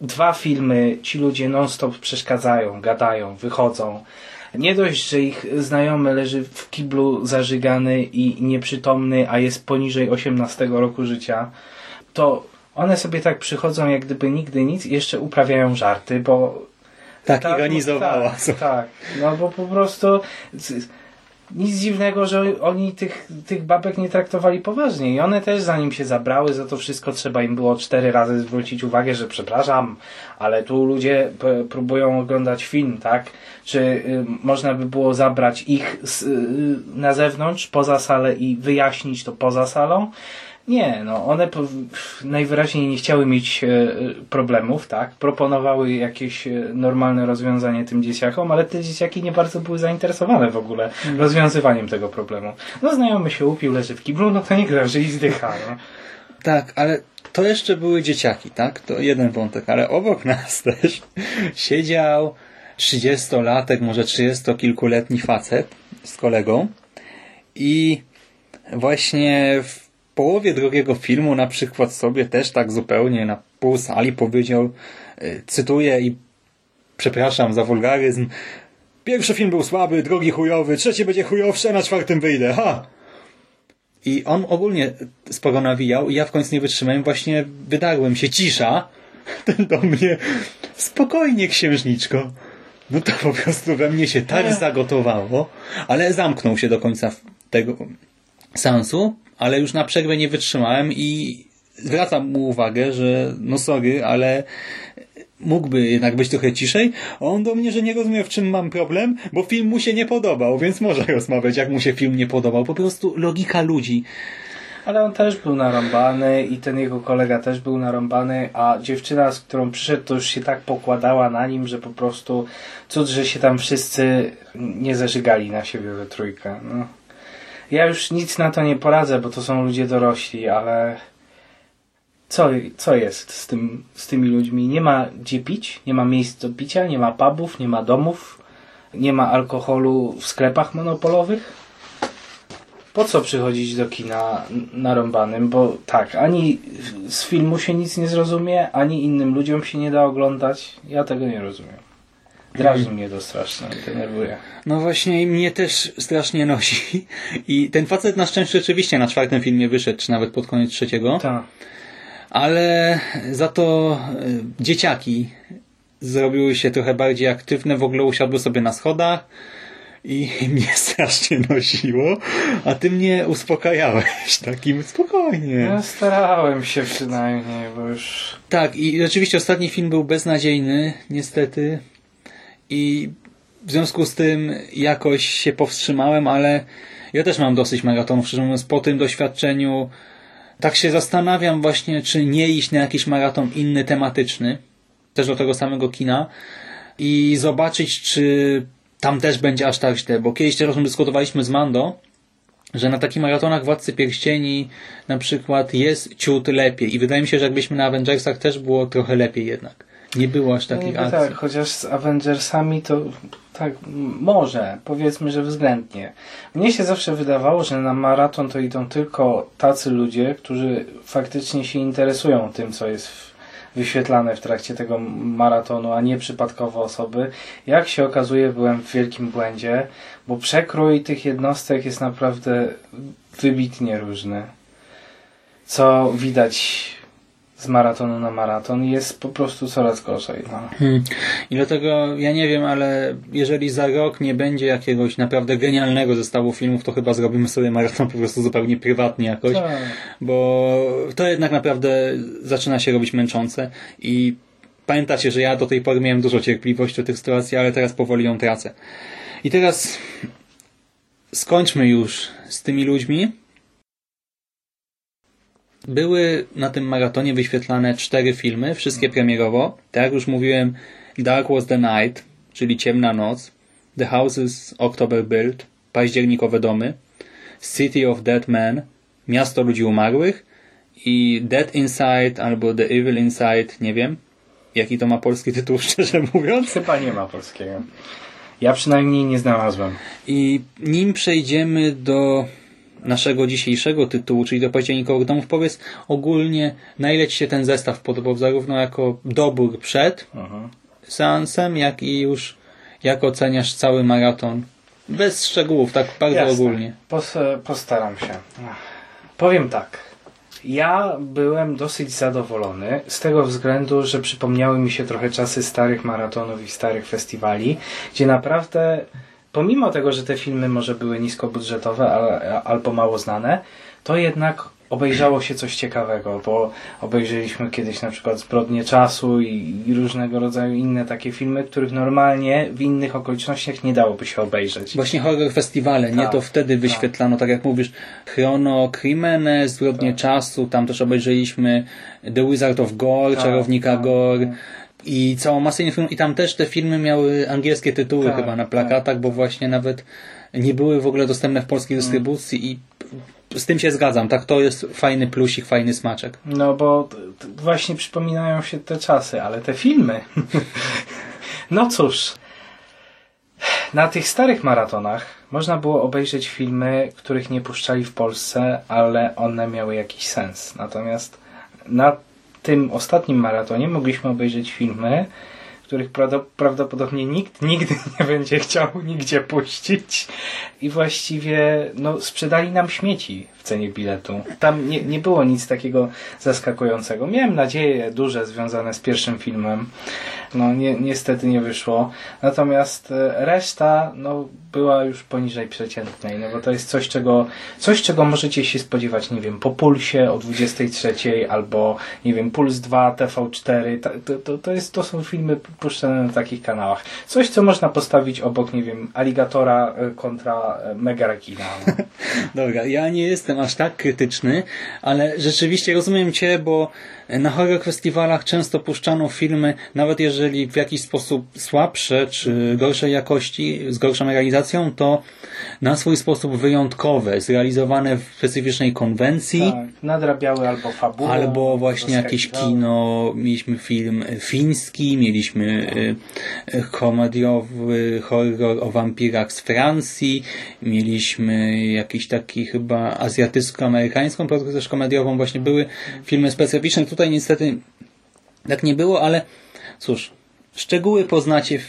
dwa filmy ci ludzie non-stop przeszkadzają, gadają, wychodzą. Nie dość, że ich znajomy leży w kiblu zażygany i nieprzytomny, a jest poniżej 18 roku życia, to one sobie tak przychodzą jak gdyby nigdy nic i jeszcze uprawiają żarty, bo Tak, tak, ironizowała. Tak, tak, no bo po prostu nic dziwnego, że oni tych, tych babek nie traktowali poważnie i one też zanim się zabrały za to wszystko trzeba im było cztery razy zwrócić uwagę, że przepraszam, ale tu ludzie próbują oglądać film, tak? Czy y, można by było zabrać ich z, y, na zewnątrz, poza salę i wyjaśnić to poza salą? Nie, no one najwyraźniej nie chciały mieć e, problemów, tak? Proponowały jakieś e, normalne rozwiązanie tym dzieciakom, ale te dzieciaki nie bardzo były zainteresowane w ogóle rozwiązywaniem tego problemu. No znajomy się upił, leży w kiblu, no to niech leży i zdycha, no. Tak, ale to jeszcze były dzieciaki, tak? To jeden wątek, ale obok nas też siedział 30-latek, może 30-kilkuletni facet z kolegą i właśnie w połowie drugiego filmu na przykład sobie też tak zupełnie na pół sali powiedział, y, cytuję i przepraszam za wulgaryzm, pierwszy film był słaby, drugi chujowy, trzeci będzie chujowszy, a na czwartym wyjdę, ha! I on ogólnie sporo nawijał i ja w końcu nie wytrzymałem, właśnie wydarłem się cisza. Ten do mnie, spokojnie księżniczko. No to po prostu we mnie się tak zagotowało, ale zamknął się do końca tego seansu, ale już na przerwę nie wytrzymałem i zwracam mu uwagę, że no sorry, ale mógłby jednak być trochę ciszej, on do mnie, że nie rozumie w czym mam problem, bo film mu się nie podobał, więc może rozmawiać jak mu się film nie podobał. Po prostu logika ludzi. Ale on też był narąbany i ten jego kolega też był narąbany, a dziewczyna, z którą przyszedł, to już się tak pokładała na nim, że po prostu cud, że się tam wszyscy nie zażygali na siebie we trójkę. No. Ja już nic na to nie poradzę, bo to są ludzie dorośli, ale co, co jest z, tym, z tymi ludźmi? Nie ma gdzie pić, nie ma miejsc do picia, nie ma pubów, nie ma domów, nie ma alkoholu w sklepach monopolowych po co przychodzić do kina narąbanym, bo tak, ani z filmu się nic nie zrozumie, ani innym ludziom się nie da oglądać. Ja tego nie rozumiem. Drażni mnie to strasznie, denerwuje. No właśnie i mnie też strasznie nosi. I ten facet na szczęście rzeczywiście na czwartym filmie wyszedł, czy nawet pod koniec trzeciego. Tak. Ale za to e, dzieciaki zrobiły się trochę bardziej aktywne, w ogóle usiadły sobie na schodach i mnie strasznie nosiło, a ty mnie uspokajałeś takim spokojnie. Ja starałem się przynajmniej, bo już... Tak, i rzeczywiście ostatni film był beznadziejny, niestety. I w związku z tym jakoś się powstrzymałem, ale ja też mam dosyć maratonów, szczerze mówiąc, po tym doświadczeniu. Tak się zastanawiam właśnie, czy nie iść na jakiś maraton inny, tematyczny, też do tego samego kina i zobaczyć, czy tam też będzie aż tak źle, bo kiedyś też dyskutowaliśmy z Mando, że na takich maratonach Władcy Pierścieni na przykład jest ciut lepiej. I wydaje mi się, że jakbyśmy na Avengersach też było trochę lepiej jednak. Nie było aż takich akcji. Tak, chociaż z Avengersami to tak, może, powiedzmy, że względnie. Mnie się zawsze wydawało, że na maraton to idą tylko tacy ludzie, którzy faktycznie się interesują tym, co jest w wyświetlane w trakcie tego maratonu, a nie przypadkowe osoby. Jak się okazuje, byłem w wielkim błędzie, bo przekrój tych jednostek jest naprawdę wybitnie różny. Co widać z maratonu na maraton jest po prostu coraz gorzej. No. Hmm. I dlatego ja nie wiem, ale jeżeli za rok nie będzie jakiegoś naprawdę genialnego zestawu filmów, to chyba zrobimy sobie maraton po prostu zupełnie prywatnie jakoś, Tak. bo to jednak naprawdę zaczyna się robić męczące i pamiętacie, że ja do tej pory miałem dużo cierpliwości do tych sytuacji, ale teraz powoli ją tracę. I teraz skończmy już z tymi ludźmi, były na tym maratonie wyświetlane cztery filmy, wszystkie premierowo. Tak jak już mówiłem, Dark Was the Night, czyli Ciemna Noc, The Houses October Build, Październikowe Domy, City of Dead Men, Miasto Ludzi Umarłych i Dead Inside albo The Evil Inside, nie wiem jaki to ma polski tytuł, szczerze mówiąc. Chyba nie ma polskiego. Ja przynajmniej nie znalazłem. I nim przejdziemy do naszego dzisiejszego tytułu, czyli do październikowych domów, powiedz ogólnie, na ile Ci się ten zestaw podobał, zarówno jako dobór przed Mhm. seansem, jak i już jak oceniasz cały maraton. Bez szczegółów, tak bardzo Jasne. ogólnie. Pos, postaram się. Powiem tak. Ja byłem dosyć zadowolony z tego względu, że przypomniały mi się trochę czasy starych maratonów i starych festiwali, gdzie naprawdę, pomimo tego, że te filmy może były niskobudżetowe albo mało znane, to jednak obejrzało się coś ciekawego, bo obejrzeliśmy kiedyś na przykład Zbrodnie Czasu i, i różnego rodzaju inne takie filmy, których normalnie w innych okolicznościach nie dałoby się obejrzeć. Właśnie horror festiwale, nie? Tak, To wtedy wyświetlano, tak jak mówisz, Chrono Crimenes, Zbrodnie Tak. Czasu, tam też obejrzeliśmy The Wizard of Gore, Tak, Czarownika tak, Gore tak. I całą masę innych filmów. I tam też te filmy miały angielskie tytuły Tak, chyba na tak. plakatach, bo właśnie nawet nie były w ogóle dostępne w polskiej Mm. dystrybucji i z tym się zgadzam, tak? To jest fajny plusik, fajny smaczek. No bo właśnie przypominają się te czasy, ale te filmy. no cóż. Na tych starych maratonach można było obejrzeć filmy, których nie puszczali w Polsce, ale one miały jakiś sens. Natomiast na tym ostatnim maratonie mogliśmy obejrzeć filmy, których prawdo- prawdopodobnie nikt nigdy nie będzie chciał nigdzie puścić. I właściwie no, sprzedali nam śmieci cenie biletu. Tam nie, nie było nic takiego zaskakującego. Miałem nadzieje duże związane z pierwszym filmem. No nie, niestety nie wyszło. Natomiast e, reszta no, była już poniżej przeciętnej, no bo to jest coś, czego, coś, czego możecie się spodziewać, nie wiem, po Pulsie o 23 albo, nie wiem, Puls 2, TV4. Ta- To, to, to, jest, to są filmy puszczane na takich kanałach. Coś, co można postawić obok, nie wiem, Alligatora e, kontra e, Megarekina. No. Dobra, ja nie jestem aż tak krytyczny, ale rzeczywiście rozumiem Cię, bo na horror festiwalach często puszczano filmy, nawet jeżeli w jakiś sposób słabsze czy gorszej jakości, z gorszą realizacją, to na swój sposób wyjątkowe, zrealizowane w specyficznej konwencji. Tak, nadrabiały albo fabułę. Albo właśnie jakieś kino, mieliśmy film fiński, mieliśmy y, komediowy horror o wampirach z Francji, mieliśmy jakiś taki chyba azjatycko-amerykańską produkcję też komediową, właśnie były filmy specyficzne. Tutaj niestety tak nie było, ale cóż, szczegóły poznacie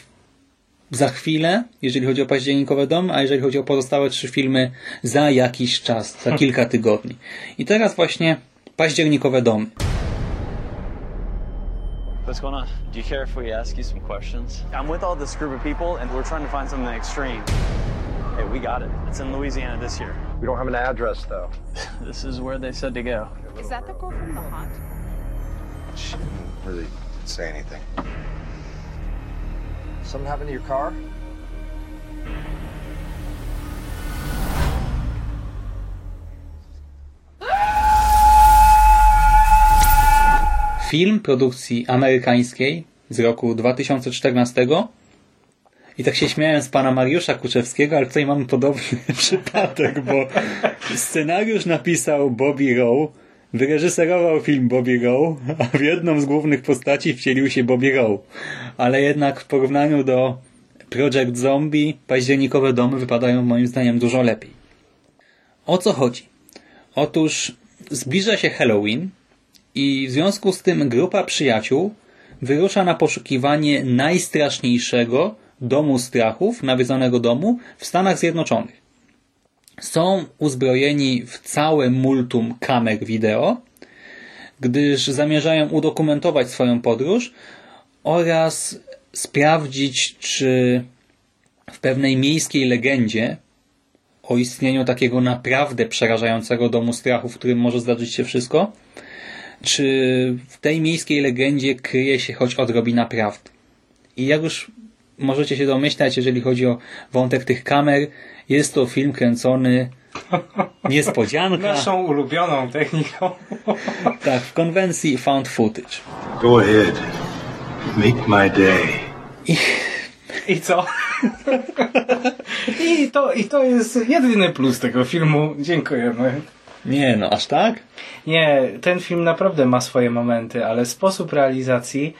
za chwilę, jeżeli chodzi o październikowe dom, a jeżeli chodzi o pozostałe trzy filmy, za jakiś czas, za kilka tygodni. I teraz właśnie październikowe domy. What's going on? Do you care if we ask you some questions? I'm with all this group of people, and we're trying to find something extreme. Hey, we got it. It's in Louisiana this year. We don't have an address, though. This is where they said to go. Is that the girl from The Haunt? She didn't really say anything. Something happened to your car? Film produkcji amerykańskiej z roku 2014 i tak się śmiałem z pana Mariusza Kuczewskiego, ale tutaj mamy podobny przypadek, bo scenariusz napisał Bobby Rowe, wyreżyserował film Bobby Rowe, a w jedną z głównych postaci wcielił się Bobby Rowe. Ale jednak w porównaniu do Project Zombie październikowe domy wypadają moim zdaniem dużo lepiej. O co chodzi? Otóż zbliża się Halloween i w związku z tym grupa przyjaciół wyrusza na poszukiwanie najstraszniejszego domu strachów, nawiedzonego domu w Stanach Zjednoczonych. Są uzbrojeni w całe multum kamer wideo, gdyż zamierzają udokumentować swoją podróż oraz sprawdzić, czy w pewnej miejskiej legendzie o istnieniu takiego naprawdę przerażającego domu strachu, w którym może zdarzyć się wszystko, czy w tej miejskiej legendzie kryje się choć odrobina prawdy. I jak już możecie się domyślać, jeżeli chodzi o wątek tych kamer, jest to film kręcony niespodzianka, Naszą ulubioną techniką. tak, w konwencji found footage. Go ahead. Make my day. I co? I to, I to jest jedyny plus tego filmu. Dziękujemy. Nie no, aż tak? Nie, ten film naprawdę ma swoje momenty, ale sposób realizacji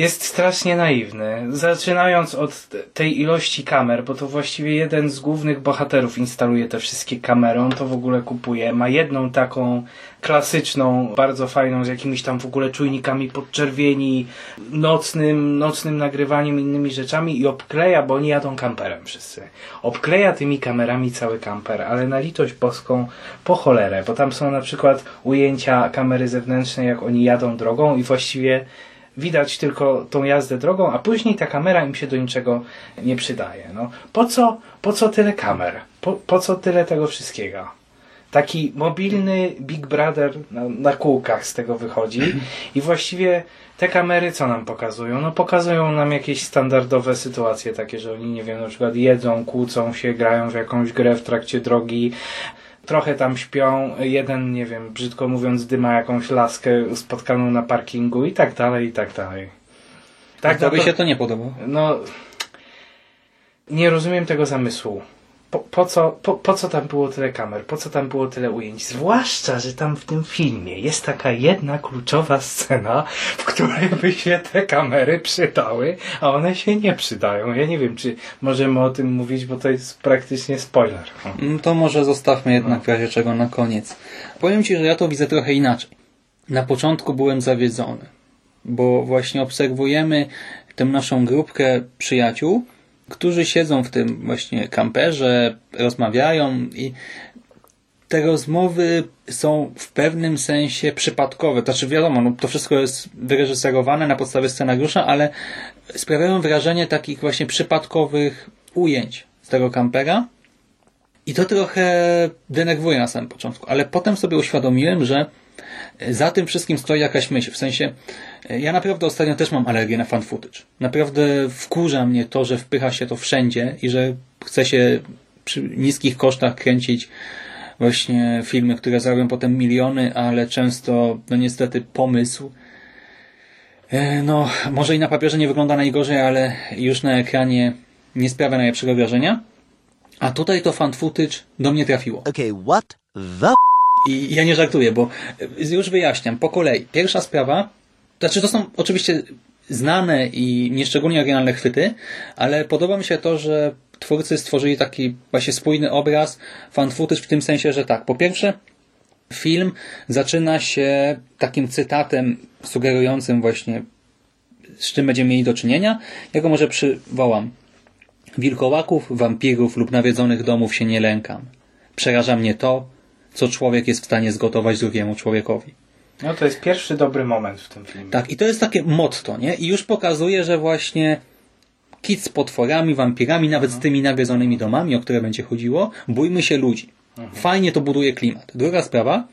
jest strasznie naiwny. Zaczynając od tej ilości kamer, bo to właściwie jeden z głównych bohaterów instaluje te wszystkie kamery, on to w ogóle kupuje. Ma jedną taką klasyczną, bardzo fajną, z jakimiś tam w ogóle czujnikami podczerwieni, nocnym, nocnym nagrywaniem, innymi rzeczami i obkleja, bo oni jadą kamperem wszyscy. Obkleja tymi kamerami cały kamper, ale na litość boską po cholerę, bo tam są na przykład ujęcia kamery zewnętrznej, jak oni jadą drogą i właściwie widać tylko tą jazdę drogą, a później ta kamera im się do niczego nie przydaje. No, po, co, po co tyle kamer? Po, po co tyle tego wszystkiego? Taki mobilny Big Brother na, na kółkach z tego wychodzi i właściwie te kamery co nam pokazują? No pokazują nam jakieś standardowe sytuacje takie, że oni, nie wiem, na przykład jedzą, kłócą się, grają w jakąś grę w trakcie drogi, trochę tam śpią, jeden, nie wiem, brzydko mówiąc, dyma jakąś laskę spotkaną na parkingu i tak dalej, i tak dalej. Tak, to by no się to nie podobało. No, nie rozumiem tego zamysłu. Po, po, co, po, po co tam było tyle kamer? Po co tam było tyle ujęć? Zwłaszcza, że tam w tym filmie jest taka jedna kluczowa scena, w której by się te kamery przydały, a one się nie przydają. Ja nie wiem, czy możemy o tym mówić, bo to jest praktycznie spoiler. Mm, To może zostawmy jednak w razie czego na koniec. Powiem Ci, że ja to widzę trochę inaczej. Na początku byłem zawiedzony, bo właśnie obserwujemy tę naszą grupkę przyjaciół, którzy siedzą w tym właśnie kamperze, rozmawiają i te rozmowy są w pewnym sensie przypadkowe. Znaczy wiadomo, no, to wszystko jest wyreżyserowane na podstawie scenariusza, ale sprawiają wrażenie takich właśnie przypadkowych ujęć z tego kampera. I to trochę denerwuje na samym początku, ale potem sobie uświadomiłem, że za tym wszystkim stoi jakaś myśl. W sensie, ja naprawdę ostatnio też mam alergię na fan footage. Naprawdę wkurza mnie to, że wpycha się to wszędzie i że chce się przy niskich kosztach kręcić właśnie filmy, które zarobią potem miliony, ale często, no niestety, pomysł e, no, może i na papierze nie wygląda najgorzej, ale już na ekranie nie sprawia najlepszego wrażenia. A tutaj to fan footage do mnie trafiło. Okay, what the I ja nie żartuję, bo już wyjaśniam po kolei. Pierwsza sprawa, znaczy to są oczywiście znane i nieszczególnie oryginalne chwyty, ale podoba mi się to, że twórcy stworzyli taki właśnie spójny obraz fan w tym sensie, że tak, po pierwsze film zaczyna się takim cytatem sugerującym właśnie z czym będziemy mieli do czynienia. Ja go może przywołam. Wilkołaków, wampirów lub nawiedzonych domów się nie lękam. Przeraża mnie to, co człowiek jest w stanie zgotować drugiemu człowiekowi. No to jest pierwszy dobry moment w tym filmie. Tak, i to jest takie motto, nie? I już pokazuje, że właśnie kit z potworami, wampirami, nawet z tymi nawiedzonymi domami, o które będzie chodziło, bójmy się ludzi. Fajnie to buduje klimat. Druga sprawa,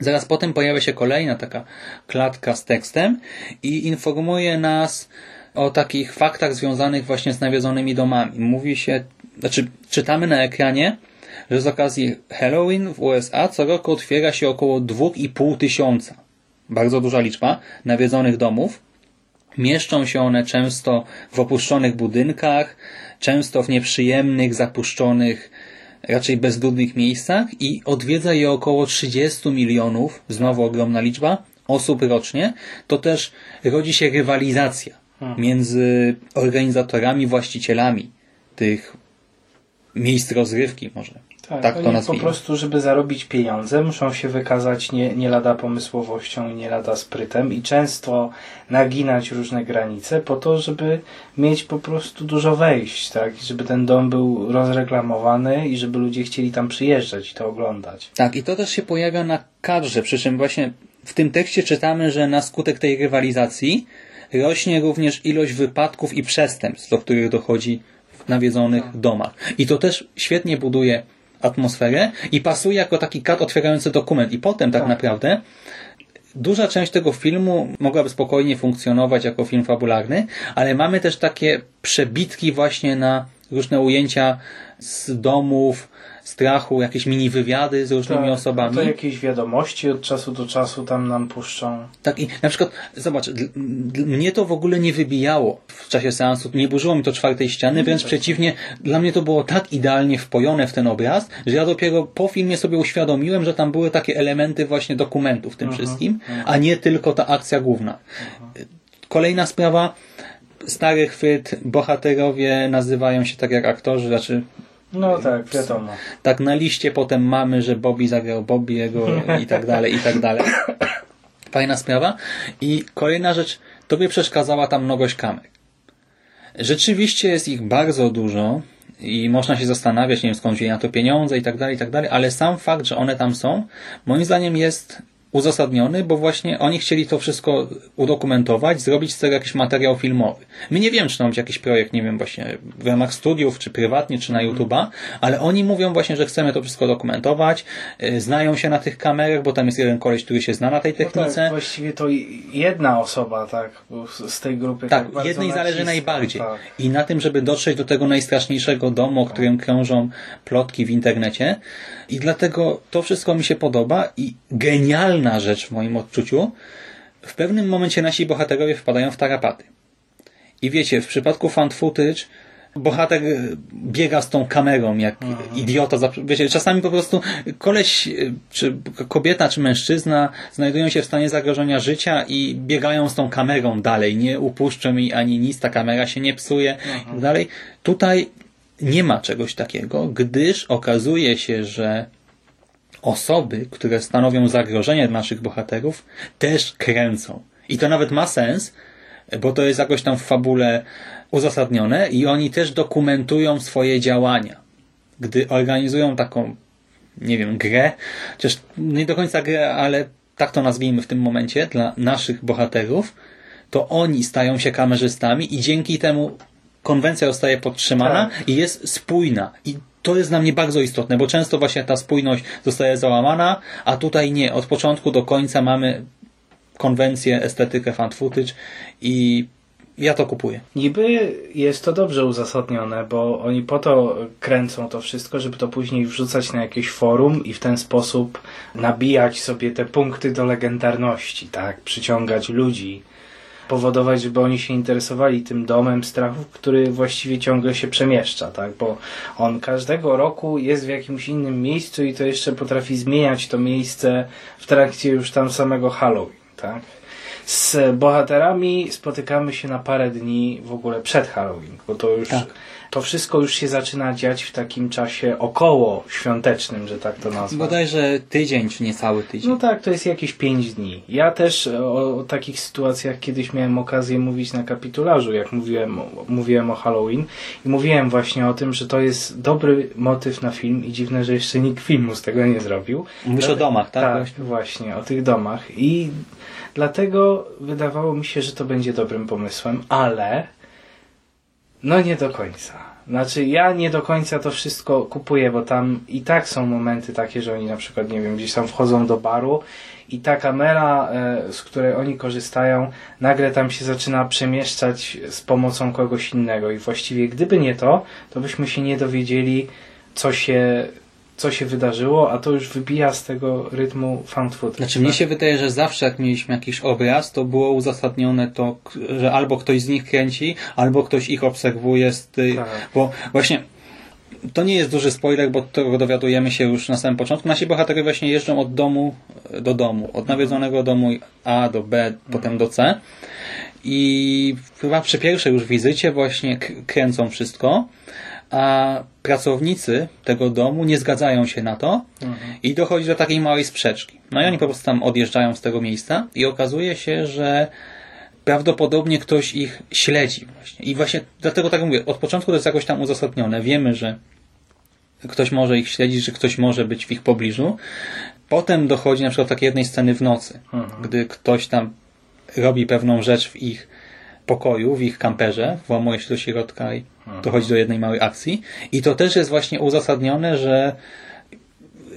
zaraz potem pojawia się kolejna taka klatka z tekstem i informuje nas o takich faktach związanych właśnie z nawiedzonymi domami. Mówi się, znaczy czytamy na ekranie, że z okazji Halloween w USA co roku otwiera się około 2,5 tysiąca. Bardzo duża liczba nawiedzonych domów. Mieszczą się one często w opuszczonych budynkach, często w nieprzyjemnych, zapuszczonych, raczej bezludnych miejscach i odwiedza je około 30 milionów, znowu ogromna liczba, osób rocznie. To też rodzi się rywalizacja między organizatorami, właścicielami tych miejsc rozrywki może. Tak, tak to oni po nazwijmy. prostu, żeby zarobić pieniądze, muszą się wykazać nie, nie lada pomysłowością i nie lada sprytem i często naginać różne granice po to, żeby mieć po prostu dużo wejść, tak? I żeby ten dom był rozreklamowany i żeby ludzie chcieli tam przyjeżdżać i to oglądać. Tak, i to też się pojawia na kadrze, przy czym właśnie w tym tekście czytamy, że na skutek tej rywalizacji rośnie również ilość wypadków i przestępstw, do których dochodzi w nawiedzonych domach. I to też świetnie buduje atmosferę i pasuje jako taki kat otwierający dokument. I potem tak, naprawdę duża część tego filmu mogłaby spokojnie funkcjonować jako film fabularny, ale mamy też takie przebitki właśnie na różne ujęcia z domów, strachu, jakieś mini wywiady z różnymi Tak, osobami. To jakieś wiadomości od czasu do czasu tam nam puszczą. Tak i na przykład, zobacz, mnie to w ogóle nie wybijało w czasie seansu, nie burzyło mi to czwartej ściany, wręcz przeciwnie, dla mnie to było tak idealnie wpojone w ten obraz, że ja dopiero po filmie sobie uświadomiłem, że tam były takie elementy właśnie dokumentu w tym wszystkim, a nie tylko ta akcja główna. Kolejna sprawa, stary chwyt, bohaterowie nazywają się tak jak aktorzy, znaczy No tak, wiadomo. tak na liście potem mamy, że Bobby zagrał Bobby'ego i tak dalej, i tak dalej. Fajna sprawa. I kolejna rzecz, tobie przeszkadzała tam mnogość kamer. Rzeczywiście jest ich bardzo dużo i można się zastanawiać, nie wiem skąd wzięli na to pieniądze i tak dalej, i tak dalej, ale sam fakt, że one tam są, moim zdaniem jest uzasadniony, bo właśnie oni chcieli to wszystko udokumentować, zrobić z tego jakiś materiał filmowy. My nie wiem, czy to być jakiś projekt, nie wiem, właśnie w ramach studiów, czy prywatnie, czy na YouTube'a, ale oni mówią właśnie, że chcemy to wszystko dokumentować, y, znają się na tych kamerach, bo tam jest jeden koleś, który się zna na tej No technice. tak, właściwie to jedna osoba, tak, z- tej grupy. Tak, bardzo jednej zależy najbardziej. Tak. I na tym, żeby dotrzeć do tego najstraszniejszego domu, o którym krążą plotki w internecie. I dlatego to wszystko mi się podoba i genialna rzecz w moim odczuciu, w pewnym momencie nasi bohaterowie wpadają w tarapaty. I wiecie, w przypadku fan footage bohater biega z tą kamerą jak idiota. Zap- Wiecie, czasami po prostu koleś, e, czy kobieta, czy mężczyzna znajdują się w stanie zagrożenia życia i biegają z tą kamerą dalej. Nie upuszczą jej ani nic, ta kamera się nie psuje i tak dalej. Tutaj nie ma czegoś takiego, gdyż okazuje się, że osoby, które stanowią zagrożenie dla naszych bohaterów, też kręcą. I to nawet ma sens, bo to jest jakoś tam w fabule uzasadnione i oni też dokumentują swoje działania. Gdy organizują taką, nie wiem, grę, chociaż nie do końca grę, ale tak to nazwijmy w tym momencie, dla naszych bohaterów, to oni stają się kamerzystami i dzięki temu konwencja zostaje podtrzymana i jest spójna. I to jest dla mnie bardzo istotne, bo często właśnie ta spójność zostaje załamana, a tutaj nie. Od początku do końca mamy konwencję, estetykę fan footage i ja to kupuję. Niby jest to dobrze uzasadnione, bo oni po to kręcą to wszystko, żeby to później wrzucać na jakieś forum i w ten sposób nabijać sobie te punkty do legendarności, tak? Przyciągać ludzi, powodować, żeby oni się interesowali tym domem strachów, który właściwie ciągle się przemieszcza, tak? Bo on każdego roku jest w jakimś innym miejscu i to jeszcze potrafi zmieniać to miejsce w trakcie już tam samego Halloween, tak? z bohaterami spotykamy się na parę dni w ogóle przed Halloween, bo to już Tak. To wszystko już się zaczyna dziać w takim czasie około świątecznym, że tak to nazwę. Bodajże tydzień, czy niecały tydzień. No tak, to jest jakieś pięć dni. Ja też o, o takich sytuacjach kiedyś miałem okazję mówić na kapitularzu, jak mówiłem, o- mówiłem o Halloween i mówiłem właśnie o tym, że to jest dobry motyw na film i dziwne, że jeszcze nikt filmu z tego nie zrobił. Mówisz o domach, tak? Tak, właśnie, o tych domach. I dlatego wydawało mi się, że to będzie dobrym pomysłem, ale no nie do końca. Znaczy ja nie do końca to wszystko kupuję, bo tam i tak są momenty takie, że oni na przykład, nie wiem, gdzieś tam wchodzą do baru i ta kamera, e, z której oni korzystają, nagle tam się zaczyna przemieszczać z pomocą kogoś innego i właściwie gdyby nie to, to byśmy się nie dowiedzieli, co się, co się wydarzyło, a to już wybija z tego rytmu found footage. Znaczy mnie się wydaje, że zawsze jak mieliśmy jakiś obraz, to było uzasadnione to, że albo ktoś z nich kręci, albo ktoś ich obserwuje z Tak. bo właśnie to nie jest duży spoiler, bo tego dowiadujemy się już na samym początku. Nasi bohaterowie właśnie jeżdżą od domu do domu, od nawiedzonego domu A do B, potem do C i chyba przy pierwszej już wizycie właśnie kręcą wszystko, a pracownicy tego domu nie zgadzają się na to i dochodzi do takiej małej sprzeczki. No i oni po prostu tam odjeżdżają z tego miejsca i okazuje się, że prawdopodobnie ktoś ich śledzi. Właśnie. I właśnie dlatego tak mówię, od początku to jest jakoś tam uzasadnione. Wiemy, że ktoś może ich śledzić, że ktoś może być w ich pobliżu. Potem dochodzi na przykład do takiej jednej sceny w nocy, gdy ktoś tam robi pewną rzecz w ich pokoju, w ich kamperze, włamuje się do środka i dochodzi do jednej małej akcji. I to też jest właśnie uzasadnione, że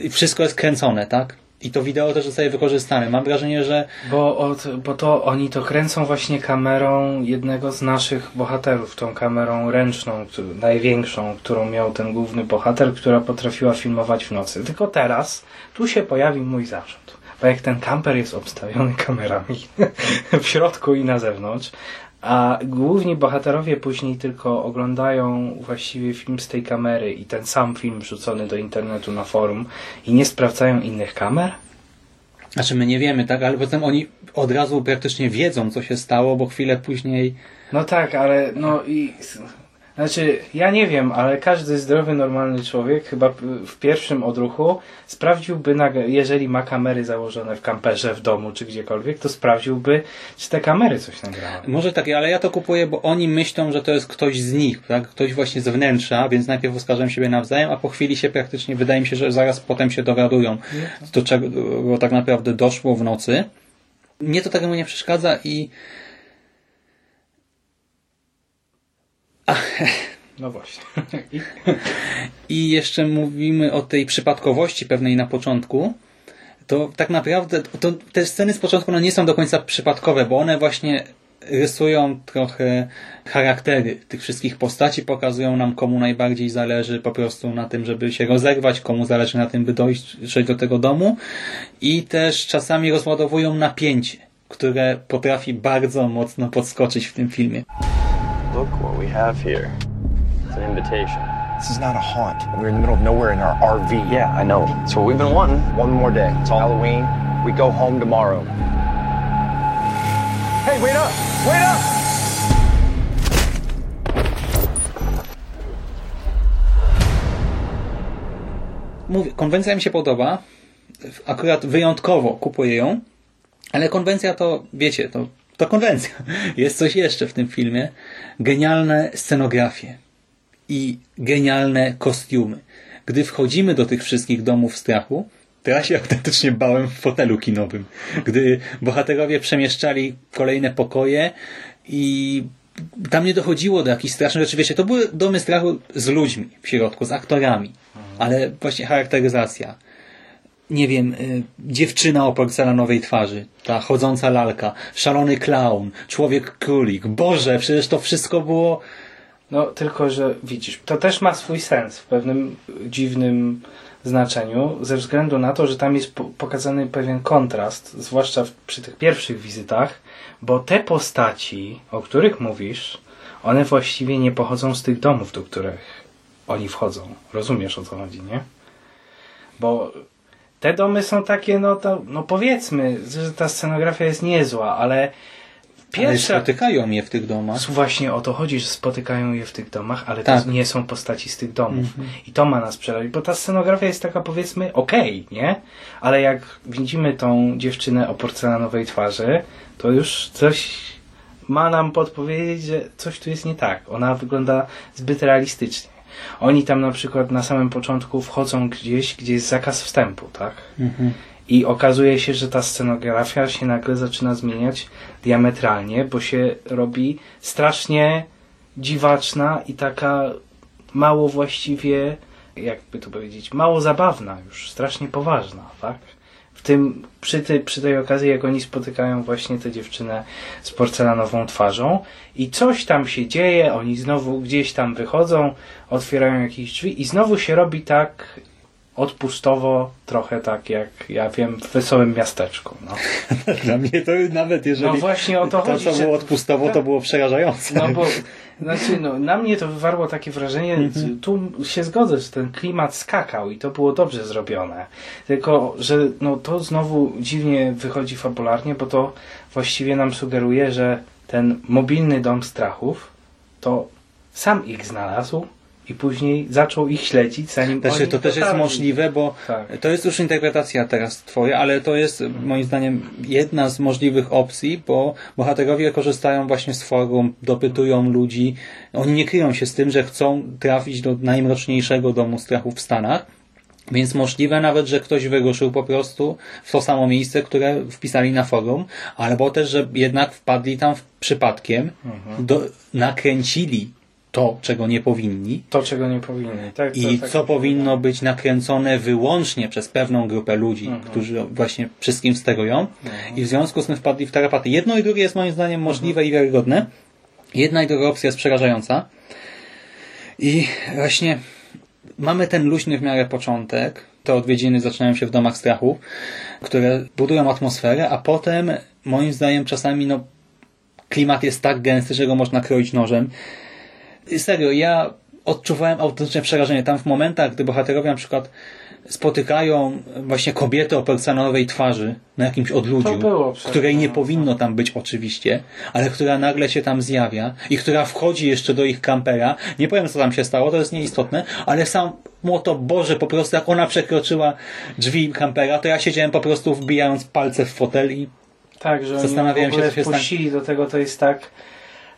wszystko jest kręcone, tak? I to wideo też zostaje wykorzystane. Mam wrażenie, że Bo, od, bo to oni to kręcą właśnie kamerą jednego z naszych bohaterów, tą kamerą ręczną, którą- największą, którą miał ten główny bohater, która potrafiła filmować w nocy. Tylko teraz tu się pojawi mój zarzut. Bo jak ten kamper jest obstawiony kamerami w środku i na zewnątrz, a główni bohaterowie później tylko oglądają właściwie film z tej kamery i ten sam film wrzucony do internetu na forum i nie sprawdzają innych kamer? Znaczy my nie wiemy, tak, ale potem oni od razu praktycznie wiedzą, co się stało, bo chwilę później No tak, ale no i... Znaczy, ja nie wiem, ale każdy zdrowy, normalny człowiek chyba w pierwszym odruchu sprawdziłby, jeżeli ma kamery założone w kamperze, w domu czy gdziekolwiek, to sprawdziłby, czy te kamery coś nagrały. Może tak, ale ja to kupuję, bo oni myślą, że to jest ktoś z nich, tak? Ktoś właśnie z wnętrza, więc najpierw oskarżą siebie nawzajem, a po chwili się praktycznie, wydaje mi się, że zaraz potem się dowiadują, do czego tak naprawdę doszło w nocy. Mnie to temu nie przeszkadza i No właśnie. i jeszcze mówimy o tej przypadkowości pewnej na początku, to tak naprawdę to, te sceny z początku no, nie są do końca przypadkowe, bo one właśnie rysują trochę charaktery tych wszystkich postaci, pokazują nam komu najbardziej zależy po prostu na tym, żeby się rozerwać, komu zależy na tym, by dojść do tego domu i też czasami rozładowują napięcie, które potrafi bardzo mocno podskoczyć w tym filmie. Look what we have here. It's an invitation. This is not a haunt. We're in the middle of nowhere in our RV. Yeah, I know. It's what we've been wanting. One more day. It's all Halloween. We go home tomorrow. Hey, wait up! Wait up! Mówię, konwencja mi się podoba. Akurat wyjątkowo kupuję ją. Ale konwencja to, wiecie, to to konwencja. Jest coś jeszcze w tym filmie. Genialne scenografie i genialne kostiumy. Gdy wchodzimy do tych wszystkich domów strachu, to ja się autentycznie bałem w fotelu kinowym. Gdy bohaterowie przemieszczali kolejne pokoje i tam nie dochodziło do jakichś strasznych rzeczy. Wiecie, to były domy strachu z ludźmi w środku, z aktorami. Ale właśnie charakteryzacja. Nie wiem, y, dziewczyna o porcelanowej twarzy, ta chodząca lalka, szalony klaun, człowiek królik. Boże, przecież to wszystko było... No, tylko, że widzisz, to też ma swój sens w pewnym dziwnym znaczeniu, ze względu na to, że tam jest po pokazany pewien kontrast, zwłaszcza przy tych pierwszych wizytach, bo te postaci, o których mówisz, one właściwie nie pochodzą z tych domów, do których oni wchodzą. Rozumiesz o co chodzi, nie? Bo te domy są takie, no to, no powiedzmy, że ta scenografia jest niezła, ale Pierwsze... Ale spotykają je w tych domach. Właśnie o to chodzi, że spotykają je w tych domach, ale tak. to nie są postaci z tych domów. Mhm. I to ma nas przerazić, bo ta scenografia jest taka powiedzmy okej, okay, nie? Ale jak widzimy tą dziewczynę o porcelanowej twarzy, to już coś ma nam podpowiedzieć, że coś tu jest nie tak. Ona wygląda zbyt realistycznie. Oni tam na przykład na samym początku wchodzą gdzieś, gdzie jest zakaz wstępu, tak? Mhm. I okazuje się, że ta scenografia się nagle zaczyna zmieniać diametralnie, bo się robi strasznie dziwaczna i taka mało właściwie, jakby to powiedzieć, mało zabawna już, strasznie poważna, tak? Tym, przy, ty, przy tej okazji, jak oni spotykają właśnie tę dziewczynę z porcelanową twarzą i coś tam się dzieje, oni znowu gdzieś tam wychodzą, otwierają jakieś drzwi i znowu się robi tak odpustowo, trochę tak jak, ja wiem, w wesołym miasteczku. No. Dla mnie to nawet jeżeli no właśnie o to, to chodzi, co było odpustowo, to było przerażające. No bo znaczy, no, na mnie to wywarło takie wrażenie, Mhm. tu się zgodzę, że ten klimat skakał i to było dobrze zrobione. Tylko, że no, to znowu dziwnie wychodzi fabularnie, bo to właściwie nam sugeruje, że ten mobilny dom strachów to sam ich znalazł i później zaczął ich śledzić, zanim Znaczy, to też jest możliwe, bo Tak. to jest już interpretacja teraz twoja, ale to jest moim zdaniem jedna z możliwych opcji, bo bohaterowie korzystają właśnie z forum, dopytują ludzi. Oni nie kryją się z tym, że chcą trafić do najmroczniejszego domu strachu w Stanach. Więc możliwe nawet, że ktoś wyruszył po prostu w to samo miejsce, które wpisali na forum, albo też, że jednak wpadli tam przypadkiem, Mhm. do, nakręcili to, czego nie powinni, To, czego nie powinni. Tak, i tak co powinno być nakręcone wyłącznie przez pewną grupę ludzi, Mhm. którzy właśnie wszystkim sterują i w związku z tym wpadli w tarapaty. Jedno i drugie jest moim zdaniem możliwe i wiarygodne. Jedna i druga opcja jest przerażająca. I właśnie mamy ten luźny w miarę początek. Te odwiedziny zaczynają się w domach strachu, które budują atmosferę, a potem moim zdaniem czasami no, klimat jest tak gęsty, że go można kroić nożem. I Serio, ja odczuwałem autentyczne przerażenie. Tam w momentach, gdy bohaterowie na przykład spotykają właśnie kobietę o porcelanowej twarzy na jakimś odludziu, której nie przerażające. powinno tam być oczywiście, ale która nagle się tam zjawia i która wchodzi jeszcze do ich kampera. Nie powiem, co tam się stało, to jest nieistotne, ale sam to Boże, po prostu jak ona przekroczyła drzwi kampera, to ja siedziałem po prostu wbijając palce w fotel i Tak, że Zastanawiałem się, co się stanie. do tego, to jest tak...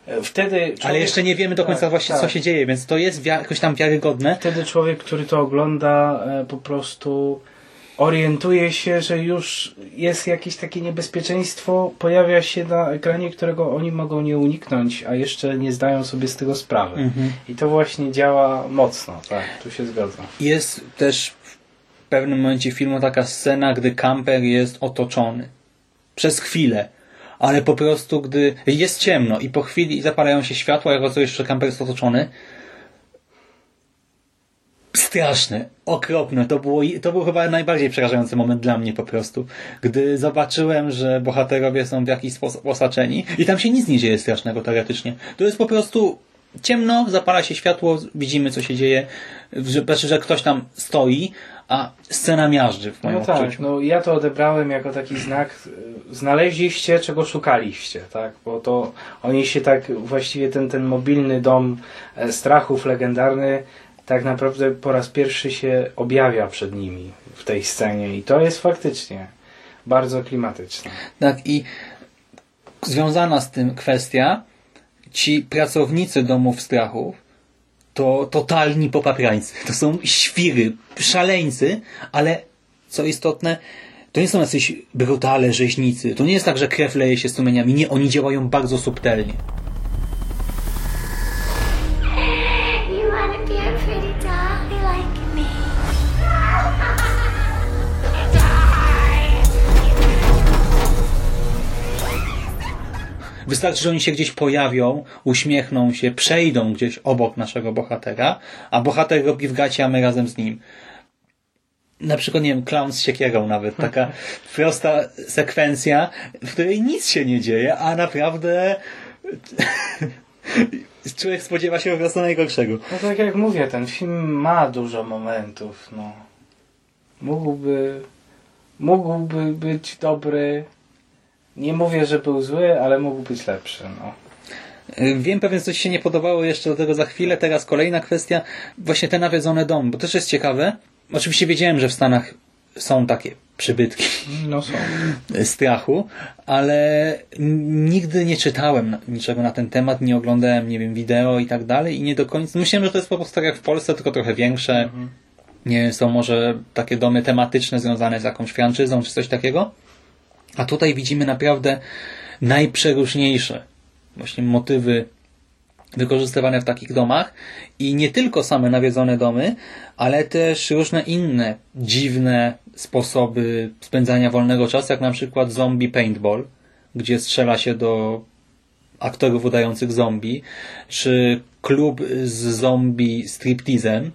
e, Wtedy ale człowiek- jeszcze nie wiemy do końca tak, właśnie, co tak. się dzieje, więc to jest jakoś tam wiarygodne. Wtedy człowiek, który to ogląda, e, po prostu orientuje się, że już jest jakieś takie niebezpieczeństwo, pojawia się na ekranie, którego oni mogą nie uniknąć, a jeszcze nie zdają sobie z tego sprawy. Mhm. I to właśnie działa mocno, tak, tu się zgodzę. Jest też w pewnym momencie filmu taka scena, gdy kamper jest otoczony. Przez chwilę. Ale po prostu, gdy jest ciemno i po chwili zapalają się światła, jak okazuje się, że kamper jest otoczony. Straszne, okropne. To, było, to był chyba najbardziej przerażający moment dla mnie po prostu. Gdy zobaczyłem, że bohaterowie są w jakiś sposób osaczeni i tam się nic nie dzieje strasznego teoretycznie. To jest po prostu ciemno, zapala się światło, widzimy co się dzieje, że, znaczy, że ktoś tam stoi, a scena miażdży w moim No tak, odczuciu. no ja to odebrałem jako taki znak, y, znaleźliście czego szukaliście, tak, bo to oni się tak, właściwie ten, ten mobilny dom e, strachów legendarny tak naprawdę po raz pierwszy się objawia przed nimi w tej scenie i to jest faktycznie bardzo klimatyczne. Tak i związana z tym kwestia, ci pracownicy domów strachów to totalni popaprańcy. To są świry, szaleńcy, ale co istotne, to nie są jacyś brutale, rzeźnicy. To nie jest tak, że krew leje się strumieniami. Nie, oni działają bardzo subtelnie. Wystarczy, że oni się gdzieś pojawią, uśmiechną się, przejdą gdzieś obok naszego bohatera, a bohater robi w gacie, a my razem z nim. Na przykład, nie wiem, clown z siekierą nawet. Taka prosta sekwencja, w której nic się nie dzieje, a naprawdę człowiek spodziewa się po prostu najgorszego. No tak jak mówię, ten film ma dużo momentów, no. Mógłby, mógłby być dobry. Nie mówię, że był zły, ale mógł być lepszy, no. Wiem, pewnie coś się nie podobało jeszcze do tego za chwilę. Teraz kolejna kwestia, właśnie te nawiedzone domy, bo też jest ciekawe. Oczywiście wiedziałem, że w Stanach są takie przybytki No są. strachu, ale nigdy nie czytałem niczego na ten temat, nie oglądałem, nie wiem, wideo i tak dalej i nie do końca. Myślałem, że to jest po prostu tak jak w Polsce, tylko trochę większe. Nie są może takie domy tematyczne związane z jakąś franczyzą czy coś takiego. A tutaj widzimy naprawdę najprzeróżniejsze właśnie motywy wykorzystywane w takich domach. I nie tylko same nawiedzone domy, ale też różne inne dziwne sposoby spędzania wolnego czasu, jak na przykład zombie paintball, gdzie strzela się do aktorów udających zombie, czy klub z zombie striptizem,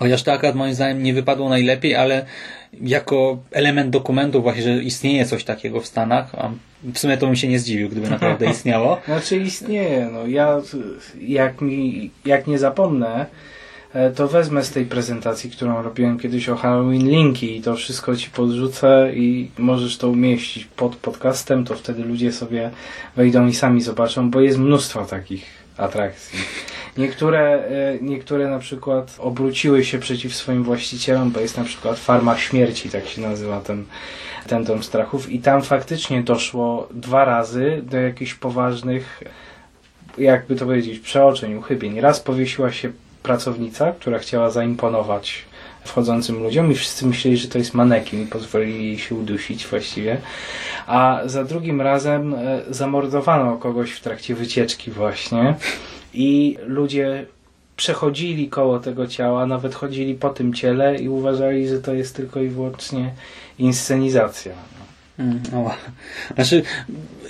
Chociaż to akurat moim zdaniem nie wypadło najlepiej, ale jako element dokumentu właśnie, że istnieje coś takiego w Stanach, a w sumie to bym się nie zdziwił, gdyby naprawdę istniało. Znaczy istnieje, no. Ja jak, mi, jak nie zapomnę, e, to wezmę z tej prezentacji, którą robiłem kiedyś o Halloween linki i to wszystko ci podrzucę i możesz to umieścić pod podcastem, to wtedy ludzie sobie wejdą i sami zobaczą, bo jest mnóstwo takich atrakcji. Niektóre, e, niektóre na przykład obróciły się przeciw swoim właścicielom, bo jest na przykład Farma Śmierci, tak się nazywa ten, ten dom strachów i tam faktycznie doszło dwa razy do jakichś poważnych, jakby to powiedzieć, przeoczeń, uchybień. Raz powiesiła się pracownica, która chciała zaimponować wchodzącym ludziom i wszyscy myśleli, że to jest manekin i pozwolili jej się udusić właściwie. A za drugim razem e, zamordowano kogoś w trakcie wycieczki właśnie i ludzie przechodzili koło tego ciała, nawet chodzili po tym ciele i uważali, że to jest tylko i wyłącznie inscenizacja. Mm, o. Znaczy,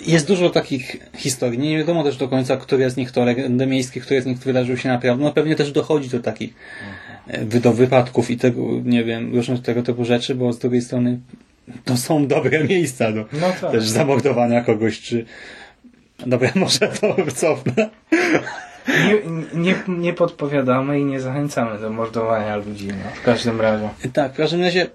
jest dużo takich historii. Nie wiadomo też do końca, które z nich to legendy miejskie, które z nich wydarzyły się naprawdę. No pewnie też dochodzi do takich e, do wypadków i tego, nie wiem, różnych tego typu rzeczy, bo z drugiej strony to są dobre miejsca do No tak. też zamordowania kogoś, czy dobra, może to cofnę. Nie, nie, nie podpowiadamy i nie zachęcamy do mordowania ludzi, no, w każdym razie. Tak, w każdym razie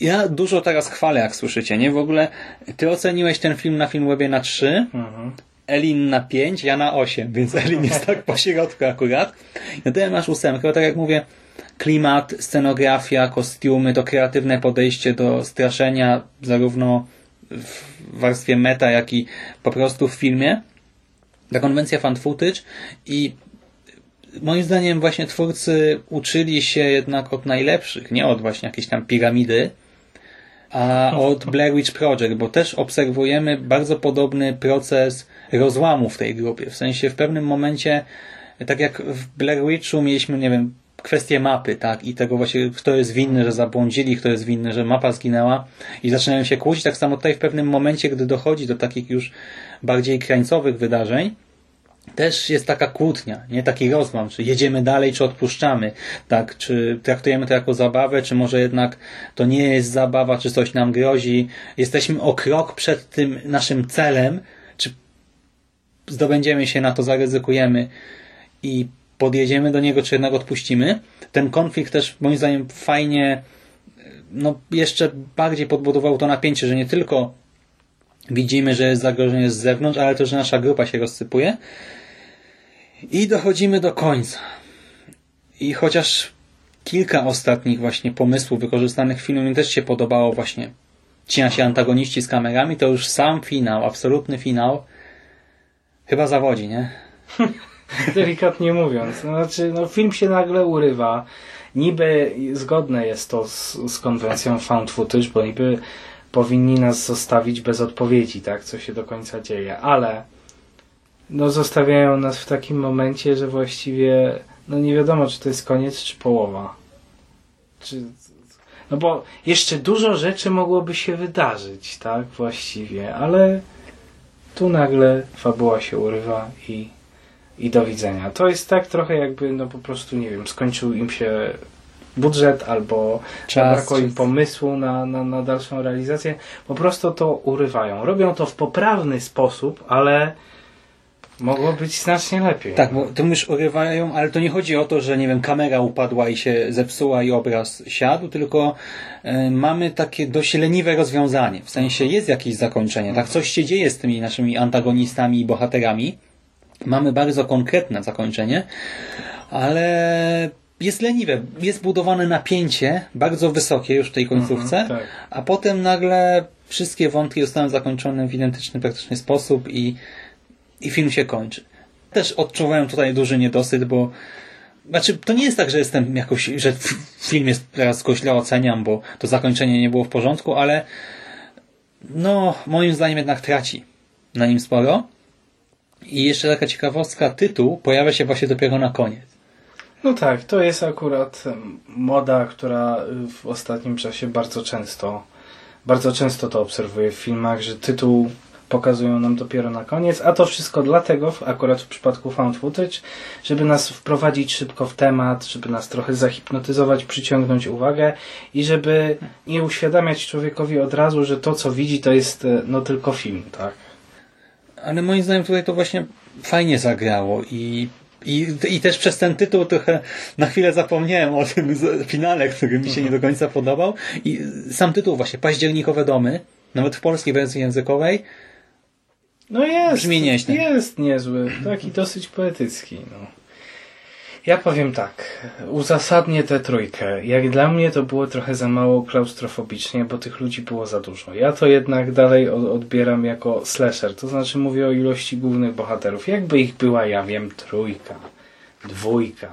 ja dużo teraz chwalę, jak słyszycie, nie? W ogóle ty oceniłeś ten film na Filmwebie na 3, Mhm. Elin na 5, ja na 8, więc Elin jest tak po środku akurat. Ja tutaj masz ósemkę, bo tak jak mówię, klimat, scenografia, kostiumy, to kreatywne podejście do straszenia, zarówno w warstwie meta, jak i po prostu w filmie. Ta konwencja fan footage i moim zdaniem właśnie twórcy uczyli się jednak od najlepszych, nie od właśnie jakiejś tam piramidy, a od Blair Witch Project, bo też obserwujemy bardzo podobny proces rozłamu w tej grupie. W sensie w pewnym momencie, tak jak w Blair Witchu mieliśmy, nie wiem, kwestię mapy, tak, i tego właśnie, kto jest winny, że zabłądzili, kto jest winny, że mapa zginęła i zaczynają się kłócić. Tak samo tutaj w pewnym momencie, gdy dochodzi do takich już bardziej krańcowych wydarzeń, też jest taka kłótnia, nie? Taki rozłam, czy jedziemy dalej, czy odpuszczamy, tak, czy traktujemy to jako zabawę, czy może jednak to nie jest zabawa, czy coś nam grozi, jesteśmy o krok przed tym naszym celem, czy zdobędziemy się na to, zaryzykujemy i podjedziemy do niego, czy jednak odpuścimy. Ten konflikt też moim zdaniem fajnie no, jeszcze bardziej podbudował to napięcie, że nie tylko widzimy, że jest zagrożenie z zewnątrz, ale też, że nasza grupa się rozsypuje. I dochodzimy do końca. I chociaż kilka ostatnich właśnie pomysłów wykorzystanych w filmie mi też się podobało właśnie cina się antagoniści z kamerami, to już sam finał, absolutny finał, chyba zawodzi, nie? Delikatnie mówiąc. No, znaczy, no, film się nagle urywa. Niby zgodne jest to z, z konwencją found footage, bo niby powinni nas zostawić bez odpowiedzi, tak, co się do końca dzieje, ale no zostawiają nas w takim momencie, że właściwie no nie wiadomo, czy to jest koniec, czy połowa. Czy, no bo jeszcze dużo rzeczy mogłoby się wydarzyć, tak, właściwie, ale tu nagle fabuła się urywa i, i do widzenia. To jest tak trochę jakby, no po prostu, nie wiem, skończył im się budżet albo zabrakło im pomysłu na, na, na dalszą realizację. Po prostu to urywają. Robią to w poprawny sposób, ale mogło być znacznie lepiej. Tak, bo to już urywają, ale to nie chodzi o to, że nie wiem, kamera upadła i się zepsuła i obraz siadł, tylko e, mamy takie dość leniwe rozwiązanie. W sensie jest jakieś zakończenie, tak? Coś się dzieje z tymi naszymi antagonistami i bohaterami. Mamy bardzo konkretne zakończenie, ale jest leniwe. Jest budowane napięcie, bardzo wysokie już w tej końcówce, Mhm, tak. a potem nagle wszystkie wątki zostaną zakończone w identyczny praktycznie sposób i i film się kończy. Też odczuwałem tutaj duży niedosyt, bo znaczy, to nie jest tak, że jestem jakoś, że film jest teraz go źle oceniam, bo to zakończenie nie było w porządku, ale no, moim zdaniem jednak traci na nim sporo. I jeszcze taka ciekawostka, tytuł pojawia się właśnie dopiero na koniec. No tak, to jest akurat moda, która y, w ostatnim czasie bardzo często, bardzo często to obserwuję w filmach, że tytuł pokazują nam dopiero na koniec, a to wszystko dlatego, akurat w przypadku found footage, żeby nas wprowadzić szybko w temat, żeby nas trochę zahipnotyzować, przyciągnąć uwagę i żeby nie uświadamiać człowiekowi od razu, że to co widzi to jest e, no tylko film, tak? Ale moim zdaniem tutaj to właśnie fajnie zagrało i, i, i też przez ten tytuł trochę na chwilę zapomniałem o tym finale, który mi się nie do końca podobał. I sam tytuł właśnie, Październikowe domy, nawet w polskiej wersji językowej, No jest. Brzmi nieźle. Jest niezły. Taki dosyć poetycki. No. Ja powiem tak. Uzasadnię tę trójkę. Jak dla mnie to było trochę za mało klaustrofobicznie, bo tych ludzi było za dużo. Ja to jednak dalej od- odbieram jako slasher. To znaczy mówię o ilości głównych bohaterów. Jakby ich była, ja wiem, trójka, dwójka.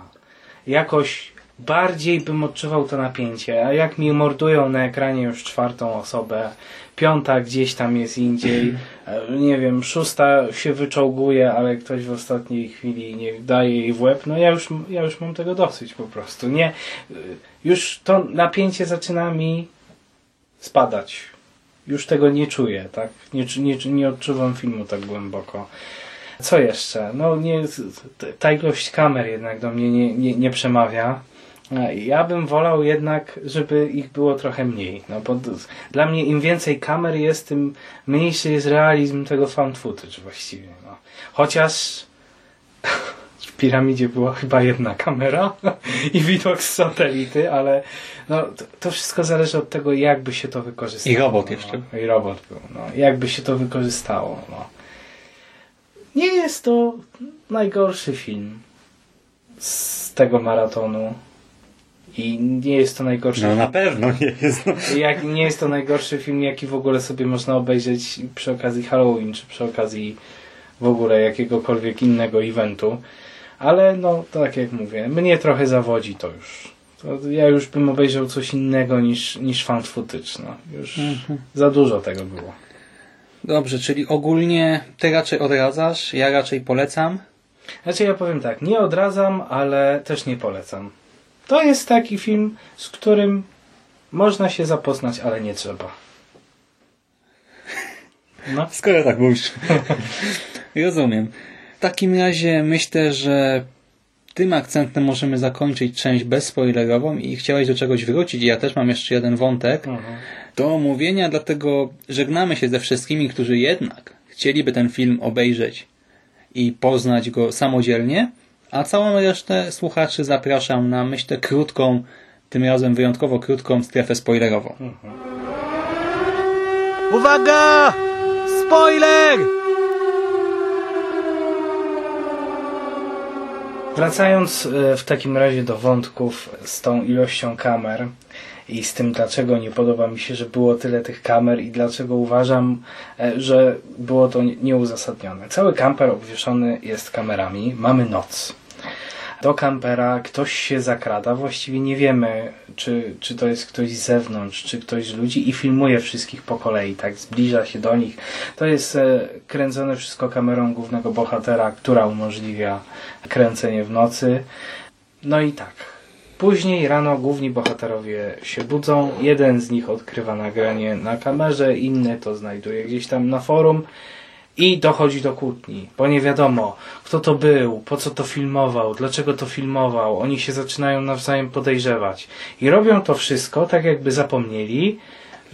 Jakoś bardziej bym odczuwał to napięcie. A jak mi mordują na ekranie już czwartą osobę, piąta gdzieś tam jest indziej, e, nie wiem, szósta się wyczołguje, ale ktoś w ostatniej chwili nie daje jej w łeb, no ja już, ja już mam tego dosyć po prostu. Nie, y, już to napięcie zaczyna mi spadać. Już tego nie czuję, tak? Nie, nie, nie odczuwam filmu tak głęboko. Co jeszcze? No nie, ta ilość kamer jednak do mnie nie, nie, nie przemawia. E, Ja bym wolał jednak, żeby ich było trochę mniej. No bo dla mnie im więcej kamer jest, tym mniejszy jest realizm tego found footage właściwie. No. Chociaż w piramidzie była chyba jedna kamera i widok z satelity, ale no, to, wszystko zależy od tego, jakby się to wykorzystało. I robot no. jeszcze. I robot był. No. Jakby się to wykorzystało. No. Nie jest to najgorszy film z tego maratonu. I nie jest to najgorszy no film. na pewno nie jest. No. Jak, nie jest to najgorszy film, jaki w ogóle sobie można obejrzeć przy okazji Halloween, czy przy okazji w ogóle jakiegokolwiek innego eventu. Ale no, tak jak mówię, mnie trochę zawodzi to już. To ja już bym obejrzał coś innego niż, niż found footage. No. Już Mhm. za dużo tego było. Dobrze, czyli ogólnie ty raczej odradzasz, ja raczej polecam. Znaczy ja powiem tak, nie odradzam, ale też nie polecam. To jest taki film, z którym można się zapoznać, ale nie trzeba. No. Skoro tak mówisz. Rozumiem. W takim razie myślę, że tym akcentem możemy zakończyć część bezspoilerową i chciałeś do czegoś wrócić. Ja też mam jeszcze jeden wątek do omówienia, dlatego żegnamy się ze wszystkimi, którzy jednak chcieliby ten film obejrzeć i poznać go samodzielnie, a całą resztę słuchaczy zapraszam na, myślę, krótką, tym razem wyjątkowo krótką strefę spoilerową. Uwaga! Spoiler! Wracając e, w takim razie do wątków z tą ilością kamer i z tym, dlaczego nie podoba mi się, że było tyle tych kamer i dlaczego uważam, e, że było to nieuzasadnione. Cały kamper obwieszony jest kamerami. Mamy noc. Do kampera ktoś się zakrada, właściwie nie wiemy, czy, czy to jest ktoś z zewnątrz, czy ktoś z ludzi i filmuje wszystkich po kolei, tak, zbliża się do nich. To jest e, kręcone wszystko kamerą głównego bohatera, która umożliwia kręcenie w nocy. No i tak. Później rano główni bohaterowie się budzą, jeden z nich odkrywa nagranie na kamerze, inny to znajduje gdzieś tam na forum i dochodzi do kłótni, bo nie wiadomo, kto to był, po co to filmował, dlaczego to filmował. Oni się zaczynają nawzajem podejrzewać. I robią to wszystko tak, jakby zapomnieli,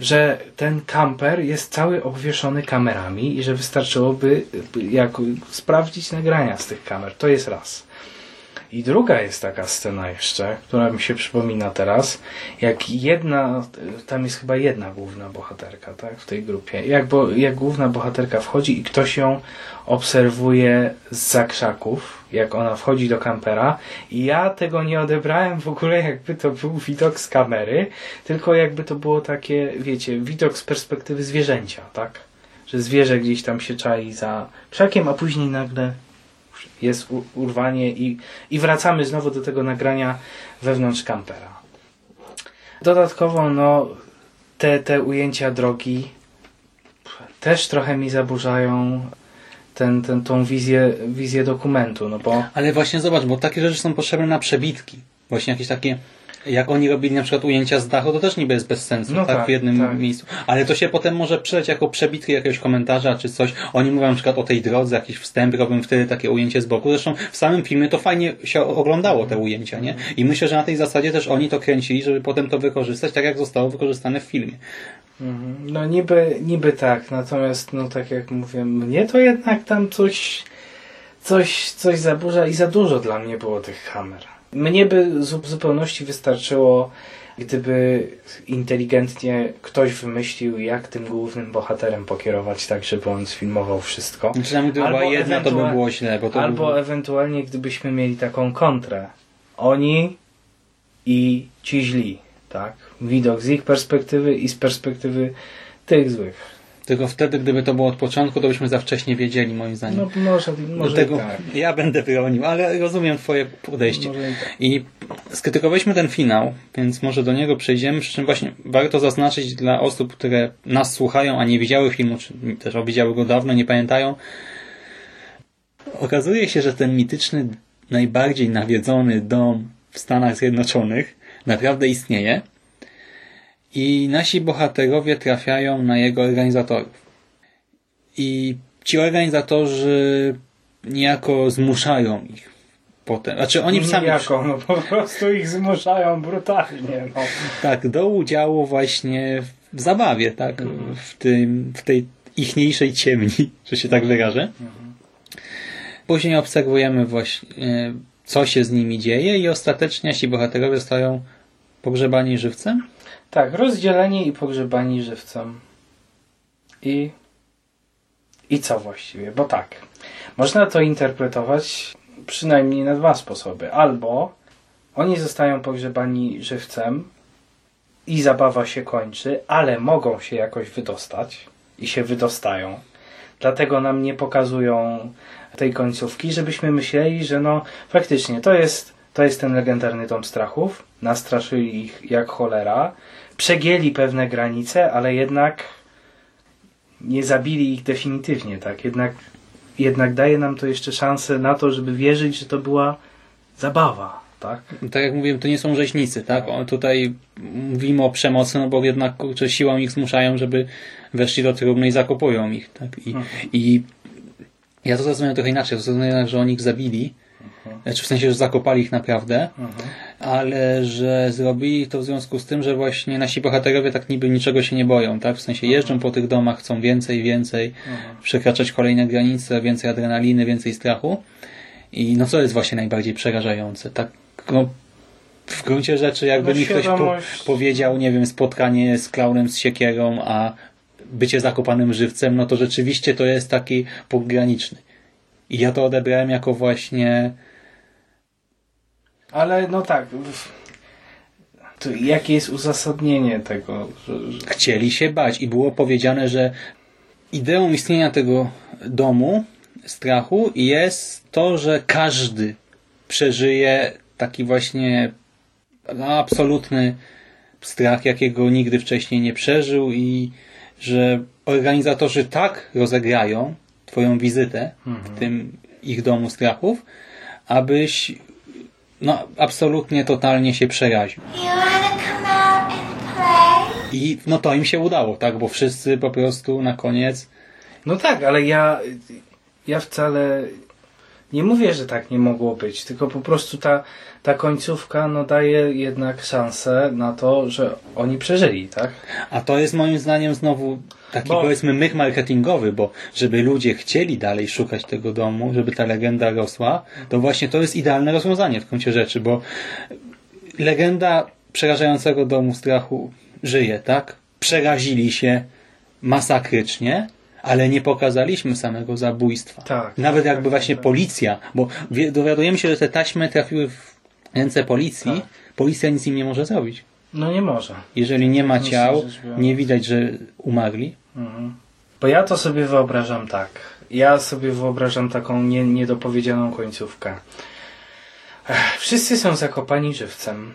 że ten kamper jest cały obwieszony kamerami i że wystarczyłoby jak, sprawdzić nagrania z tych kamer. To jest raz. I druga jest taka scena jeszcze, która mi się przypomina teraz, jak jedna, tam jest chyba jedna główna bohaterka, tak, w tej grupie. Jak, bo, jak główna bohaterka wchodzi i ktoś ją obserwuje z zakrzaków, jak ona wchodzi do kampera i ja tego nie odebrałem w ogóle jakby to był widok z kamery, tylko jakby to było takie, wiecie, widok z perspektywy zwierzęcia, tak? Że zwierzę gdzieś tam się czai za krzakiem, a później nagle jest urwanie i, i wracamy znowu do tego nagrania wewnątrz kampera. Dodatkowo, no, te, te ujęcia drogi też trochę mi zaburzają ten, ten, tą wizję, wizję dokumentu, no bo... Ale właśnie zobacz, bo takie rzeczy są potrzebne na przebitki. Właśnie jakieś takie jak oni robili na przykład ujęcia z dachu, to też niby jest bez sensu, no tak, tak, w jednym tak. miejscu. Ale to się potem może przydać jako przebitki jakiegoś komentarza czy coś. Oni mówią na przykład o tej drodze, jakiś wstęp, robią wtedy takie ujęcie z boku. Zresztą w samym filmie to fajnie się oglądało te ujęcia, nie? I myślę, że na tej zasadzie też oni to kręcili, żeby potem to wykorzystać, tak jak zostało wykorzystane w filmie. Mhm. No niby, niby tak, natomiast no tak jak mówię, mnie to jednak tam coś coś, coś zaburza i za dużo dla mnie było tych kamer. Mnie by w zupełności wystarczyło, gdyby inteligentnie ktoś wymyślił, jak tym głównym bohaterem pokierować tak, żeby on sfilmował wszystko. Przynajmniej gdyby była jedna, to by było źle. Bo to albo by... ewentualnie, gdybyśmy mieli taką kontrę. Oni i ci źli, tak? Widok z ich perspektywy i z perspektywy tych złych. Tylko wtedy, gdyby to było od początku, to byśmy za wcześnie wiedzieli, moim zdaniem. No może, może Do tego tak. ja będę bronił, ale rozumiem twoje podejście. I, tak. I skrytykowaliśmy ten finał, więc może do niego przejdziemy, przy czym właśnie warto zaznaczyć dla osób, które nas słuchają, a nie widziały filmu, czy też widziały go dawno, nie pamiętają. Okazuje się, że ten mityczny, najbardziej nawiedzony dom w Stanach Zjednoczonych naprawdę istnieje i nasi bohaterowie trafiają na jego organizatorów. I ci organizatorzy niejako zmuszają ich potem. Znaczy oni sami... Niejako, no po prostu ich zmuszają brutalnie. No. Tak, do udziału właśnie w zabawie, tak? Mhm. W, tym, w tej ichniejszej ciemni, że się tak wyrażę. Mhm. Później obserwujemy właśnie, co się z nimi dzieje i ostatecznie ci bohaterowie zostają pogrzebani żywcem. Tak, rozdzieleni i pogrzebani żywcem. I, I co właściwie? Bo tak, można to interpretować przynajmniej na dwa sposoby. Albo oni zostają pogrzebani żywcem i zabawa się kończy, ale mogą się jakoś wydostać i się wydostają. Dlatego nam nie pokazują tej końcówki, żebyśmy myśleli, że no faktycznie to jest, to jest ten legendarny dom strachów. Nastraszyli ich jak cholera przegięli pewne granice, ale jednak nie zabili ich definitywnie, tak? Jednak, jednak daje nam to jeszcze szansę na to, żeby wierzyć, że to była zabawa, tak? Tak jak mówiłem, to nie są rzeźnicy, tak? O, tutaj mówimy o przemocy, no bo jednak kurczę, siłą ich zmuszają, żeby weszli do trumny i zakopują ich, tak? I, mhm. i ja to zrozumiałem trochę inaczej. Zrozumiałem, że oni ich zabili, Mhm. Znaczy w sensie, że zakopali ich naprawdę, mhm. ale że zrobili to w związku z tym, że właśnie nasi bohaterowie tak niby niczego się nie boją, tak? W sensie mhm. jeżdżą po tych domach, chcą więcej, więcej, przekraczać kolejne granice, więcej adrenaliny, więcej strachu. I no co jest właśnie najbardziej przerażające? Tak, no, w gruncie rzeczy jakby no, mi ktoś po, powiedział, nie wiem, spotkanie z klaunem z siekierą, a bycie zakopanym żywcem, no to rzeczywiście to jest taki pograniczny. I ja to odebrałem jako właśnie Ale no tak. To jakie jest uzasadnienie tego? Że, że... Chcieli się bać i było powiedziane, że ideą istnienia tego domu strachu jest to, że każdy przeżyje taki właśnie absolutny strach, jakiego nigdy wcześniej nie przeżył i że organizatorzy tak rozegrają twoją wizytę w tym ich domu strachów, abyś no absolutnie, totalnie się przeraził. I no to im się udało, tak? Bo wszyscy po prostu na koniec No tak, ale ja, ja wcale nie mówię, że tak nie mogło być, tylko po prostu ta, ta końcówka no, daje jednak szansę na to, że oni przeżyli, tak? A to jest moim zdaniem znowu taki Bo- powiedzmy mych marketingowy, bo żeby ludzie chcieli dalej szukać tego domu, żeby ta legenda rosła, to właśnie to jest idealne rozwiązanie w kącie rzeczy, bo legenda przerażającego domu strachu żyje, tak? Przerazili się masakrycznie, ale nie pokazaliśmy samego zabójstwa. Tak. Nawet jakby właśnie policja, bo dowiadujemy się, że te taśmy trafiły w ręce policji, Tak. policja nic im nie może zrobić. No nie może. Jeżeli nie ma ciał, nie widać, że umarli. Mhm. Bo ja to sobie wyobrażam tak. Ja sobie wyobrażam taką nie, niedopowiedzianą końcówkę. Ech, wszyscy są zakopani żywcem.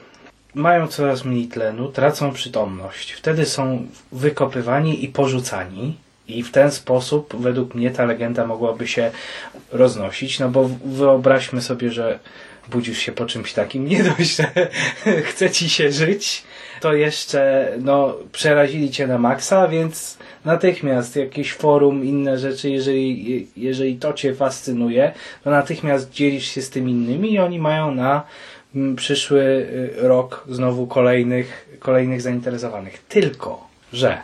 Mają coraz mniej tlenu, tracą przytomność. Wtedy są wykopywani i porzucani. I w ten sposób, według mnie, ta legenda mogłaby się roznosić. No bo wyobraźmy sobie, że budzisz się po czymś takim, nie dość, że chce ci się żyć, to jeszcze no, przerazili cię na maksa, więc natychmiast jakieś forum, inne rzeczy, jeżeli, jeżeli to cię fascynuje, to natychmiast dzielisz się z tym innymi i oni mają na mm, przyszły y, rok znowu kolejnych, kolejnych zainteresowanych. Tylko, że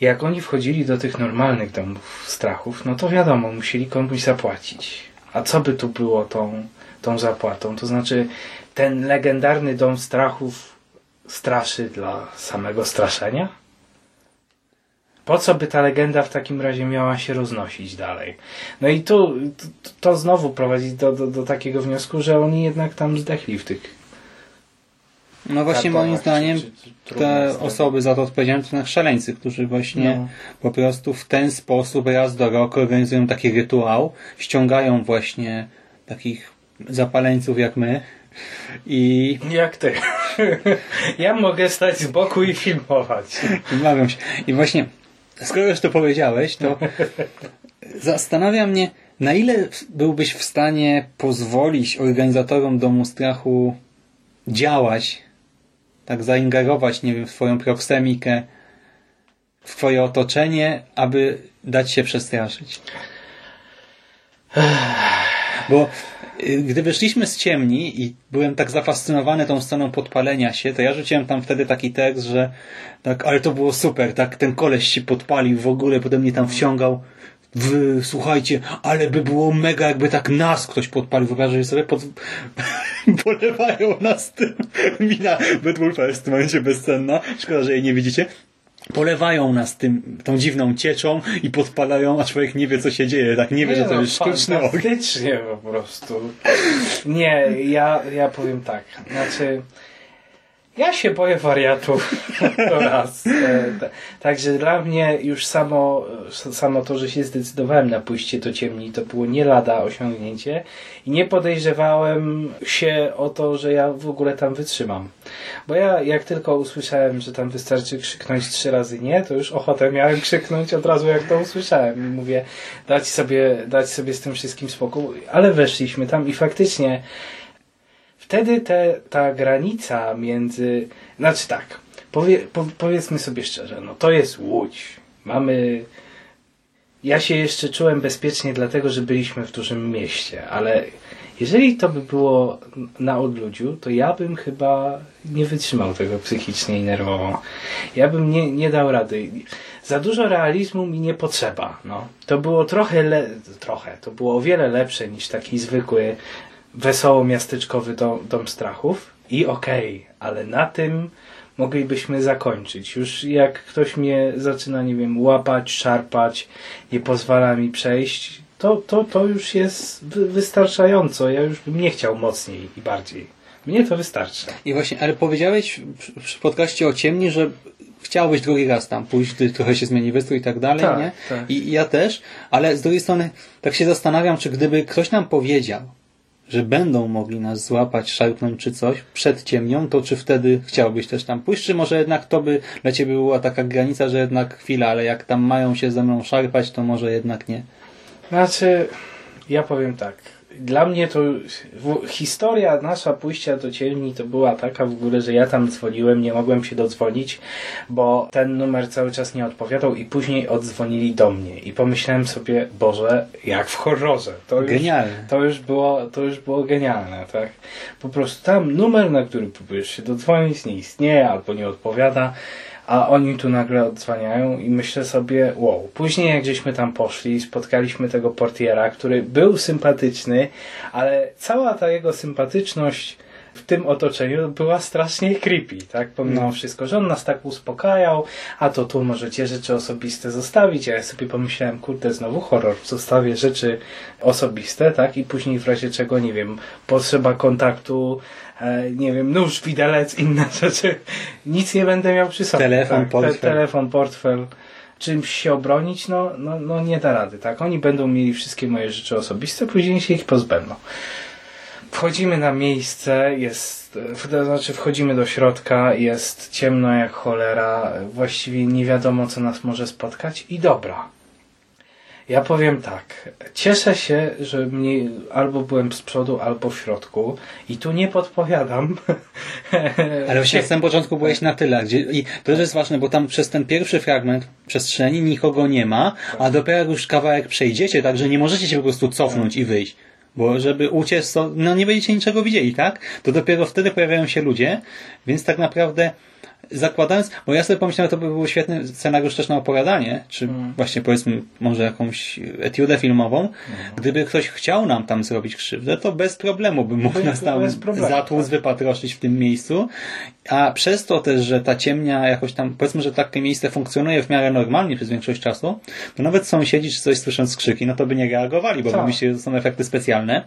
jak oni wchodzili do tych normalnych domów strachów, no to wiadomo, musieli komuś zapłacić. A co by tu było tą, tą zapłatą? To znaczy, ten legendarny dom strachów straszy dla samego straszenia? Po co by ta legenda w takim razie miała się roznosić dalej? No i tu to, znowu prowadzi do, do, do takiego wniosku, że oni jednak tam zdechli w tych No właśnie kartonach, moim czy- zdaniem czy- czy te trudne osoby za to odpowiedzialne to na szaleńcy, którzy właśnie No. po prostu w ten sposób raz do roku organizują taki rytuał, ściągają właśnie takich zapaleńców jak my i Jak ty? ja mogę stać z boku i filmować. Umawiam się. I właśnie, skoro już to powiedziałeś, to zastanawia mnie, na ile byłbyś w stanie pozwolić organizatorom Domu Strachu działać, tak zaingerować, nie wiem, w twoją proksemikę, w twoje otoczenie, aby dać się przestraszyć. Bo gdy wyszliśmy z ciemni i byłem tak zafascynowany tą sceną podpalenia się, to ja rzuciłem tam wtedy taki tekst, że tak, ale to było super, tak, ten koleś się podpalił w ogóle, potem mnie tam wciągał. Wy, słuchajcie, ale by było mega, jakby tak nas ktoś podpalił. Wyobrażacie sobie, pod... polewają nas tym. Mina Bedwulfa jest w tym momencie bezcenna. Szkoda, że jej nie widzicie. Polewają nas tym, tą dziwną cieczą i podpalają, a człowiek nie wie, co się dzieje. Tak nie wie, że to no, jest sztuczny ogień. Fantastycznie po prostu. Nie, ja, ja powiem tak. Znaczy, ja się boję wariatów. To raz. E, Także dla mnie już samo, samo to, że się zdecydowałem na pójście do ciemni, to było nie lada osiągnięcie i nie podejrzewałem się o to, że ja w ogóle tam wytrzymam. Bo ja jak tylko usłyszałem, że tam wystarczy krzyknąć trzy razy nie, to już ochotę miałem krzyknąć od razu jak to usłyszałem. I mówię, dać sobie, dać sobie z tym wszystkim spokój. Ale weszliśmy tam i faktycznie wtedy te, ta granica między, znaczy tak, powie, po, powiedzmy sobie szczerze, no to jest Łódź. Mamy, ja się jeszcze czułem bezpiecznie dlatego, że byliśmy w dużym mieście, ale jeżeli to by było na odludziu, to ja bym chyba nie wytrzymał tego psychicznie i nerwowo. Ja bym nie, nie dał rady. Za dużo realizmu mi nie potrzeba. No. To było trochę, trochę, to było o wiele lepsze niż taki zwykły wesoło miasteczkowy dom, dom strachów i okej, ale na tym moglibyśmy zakończyć. Już jak ktoś mnie zaczyna, nie wiem, łapać, szarpać, nie pozwala mi przejść, to, to, to już jest wy- wystarczająco. Ja już bym nie chciał mocniej i bardziej. Mnie to wystarczy. I właśnie, ale powiedziałeś przy podcaście o ciemni, że chciałbyś drugi raz tam pójść, gdy trochę się zmieni wystrój i tak dalej, Tak, nie? tak. I, I ja też, ale z drugiej strony tak się zastanawiam, czy gdyby ktoś nam powiedział, że będą mogli nas złapać, szarpnąć czy coś przed ciemnią, to czy wtedy chciałbyś też tam pójść, czy może jednak to by dla ciebie była taka granica, że jednak chwila, ale jak tam mają się ze mną szarpać, to może jednak nie. Znaczy, ja powiem tak. Dla mnie to historia nasza pójścia do ciemni to była taka w ogóle, że ja tam dzwoniłem, nie mogłem się dodzwonić, bo ten numer cały czas nie odpowiadał i później odzwonili do mnie i pomyślałem sobie, Boże, jak w horrorze. To już, Genialne. To już było, to już było genialne, tak? Po prostu tam numer, na który próbujesz się dodzwonić, nie istnieje albo nie odpowiada. A oni tu nagle odzwaniają i myślę sobie, wow. Później jak gdzieśmy tam poszli, spotkaliśmy tego portiera, który był sympatyczny, ale cała ta jego sympatyczność w tym otoczeniu była strasznie creepy, tak? Pomimo No. wszystko, że on nas tak uspokajał, a to tu możecie rzeczy osobiste zostawić, ja sobie pomyślałem, kurde, znowu horror, zostawię rzeczy osobiste, tak? I później w razie czego, nie wiem, potrzeba kontaktu, nie wiem, nóż, widelec, inne rzeczy, nic nie będę miał przy sobie. Telefon, tak? portfel. telefon, portfel. Czymś się obronić, no, no, no nie da rady, tak? Oni będą mieli wszystkie moje rzeczy osobiste, później się ich pozbędą. Wchodzimy na miejsce, jest, e, to znaczy wchodzimy do środka, jest ciemno jak cholera, właściwie nie wiadomo co nas może spotkać i dobra. Ja powiem tak, cieszę się, że mnie albo byłem z przodu, albo w środku i tu nie podpowiadam. Ale właśnie na samym początku byłeś na tyle. Gdzie, I to też jest ważne, bo tam przez ten pierwszy fragment przestrzeni nikogo nie ma, a dopiero już kawałek przejdziecie, także nie możecie się po prostu cofnąć i wyjść. Bo żeby uciec, to no nie będziecie niczego widzieli, tak? To dopiero wtedy pojawiają się ludzie, więc tak naprawdę zakładając, bo ja sobie pomyślałem, to by był świetny scenariusz też na opowiadanie, czy właśnie powiedzmy może jakąś etiudę filmową, gdyby ktoś chciał nam tam zrobić krzywdę, to bez problemu by mógł nas tam zatłuc, wypatroszyć w tym miejscu, a przez to też, że ta ciemnia jakoś tam, powiedzmy, że takie miejsce funkcjonuje w miarę normalnie przez większość czasu, to nawet sąsiedzi czy coś słysząc krzyki, no to by nie reagowali, bo Tak. by myśleli, że to są efekty specjalne.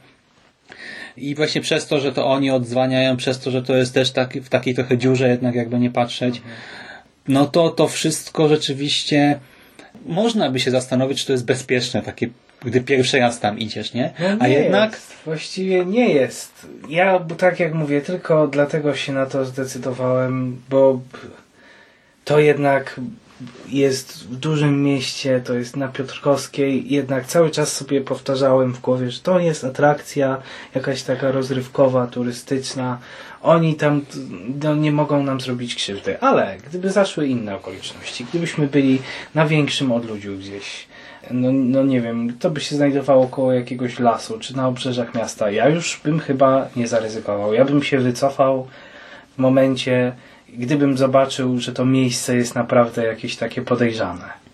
I właśnie przez to, że to oni odzwaniają, przez to, że to jest też taki, w takiej trochę dziurze jednak jakby nie patrzeć, no to to wszystko rzeczywiście można by się zastanowić, czy to jest bezpieczne, takie, gdy pierwszy raz tam idziesz, nie? No A nie jednak Jest. Właściwie nie jest. Ja, bo tak jak mówię, tylko dlatego się na to zdecydowałem, bo to jednak jest w dużym mieście, to jest na Piotrkowskiej, jednak cały czas sobie powtarzałem w głowie, że to jest atrakcja jakaś taka rozrywkowa, turystyczna. Oni tam no, nie mogą nam zrobić krzywdy, ale gdyby zaszły inne okoliczności, gdybyśmy byli na większym odludziu gdzieś, no, no nie wiem, to by się znajdowało koło jakiegoś lasu, czy na obrzeżach miasta, ja już bym chyba nie zaryzykował. Ja bym się wycofał momencie, gdybym zobaczył, że to miejsce jest naprawdę jakieś takie podejrzane.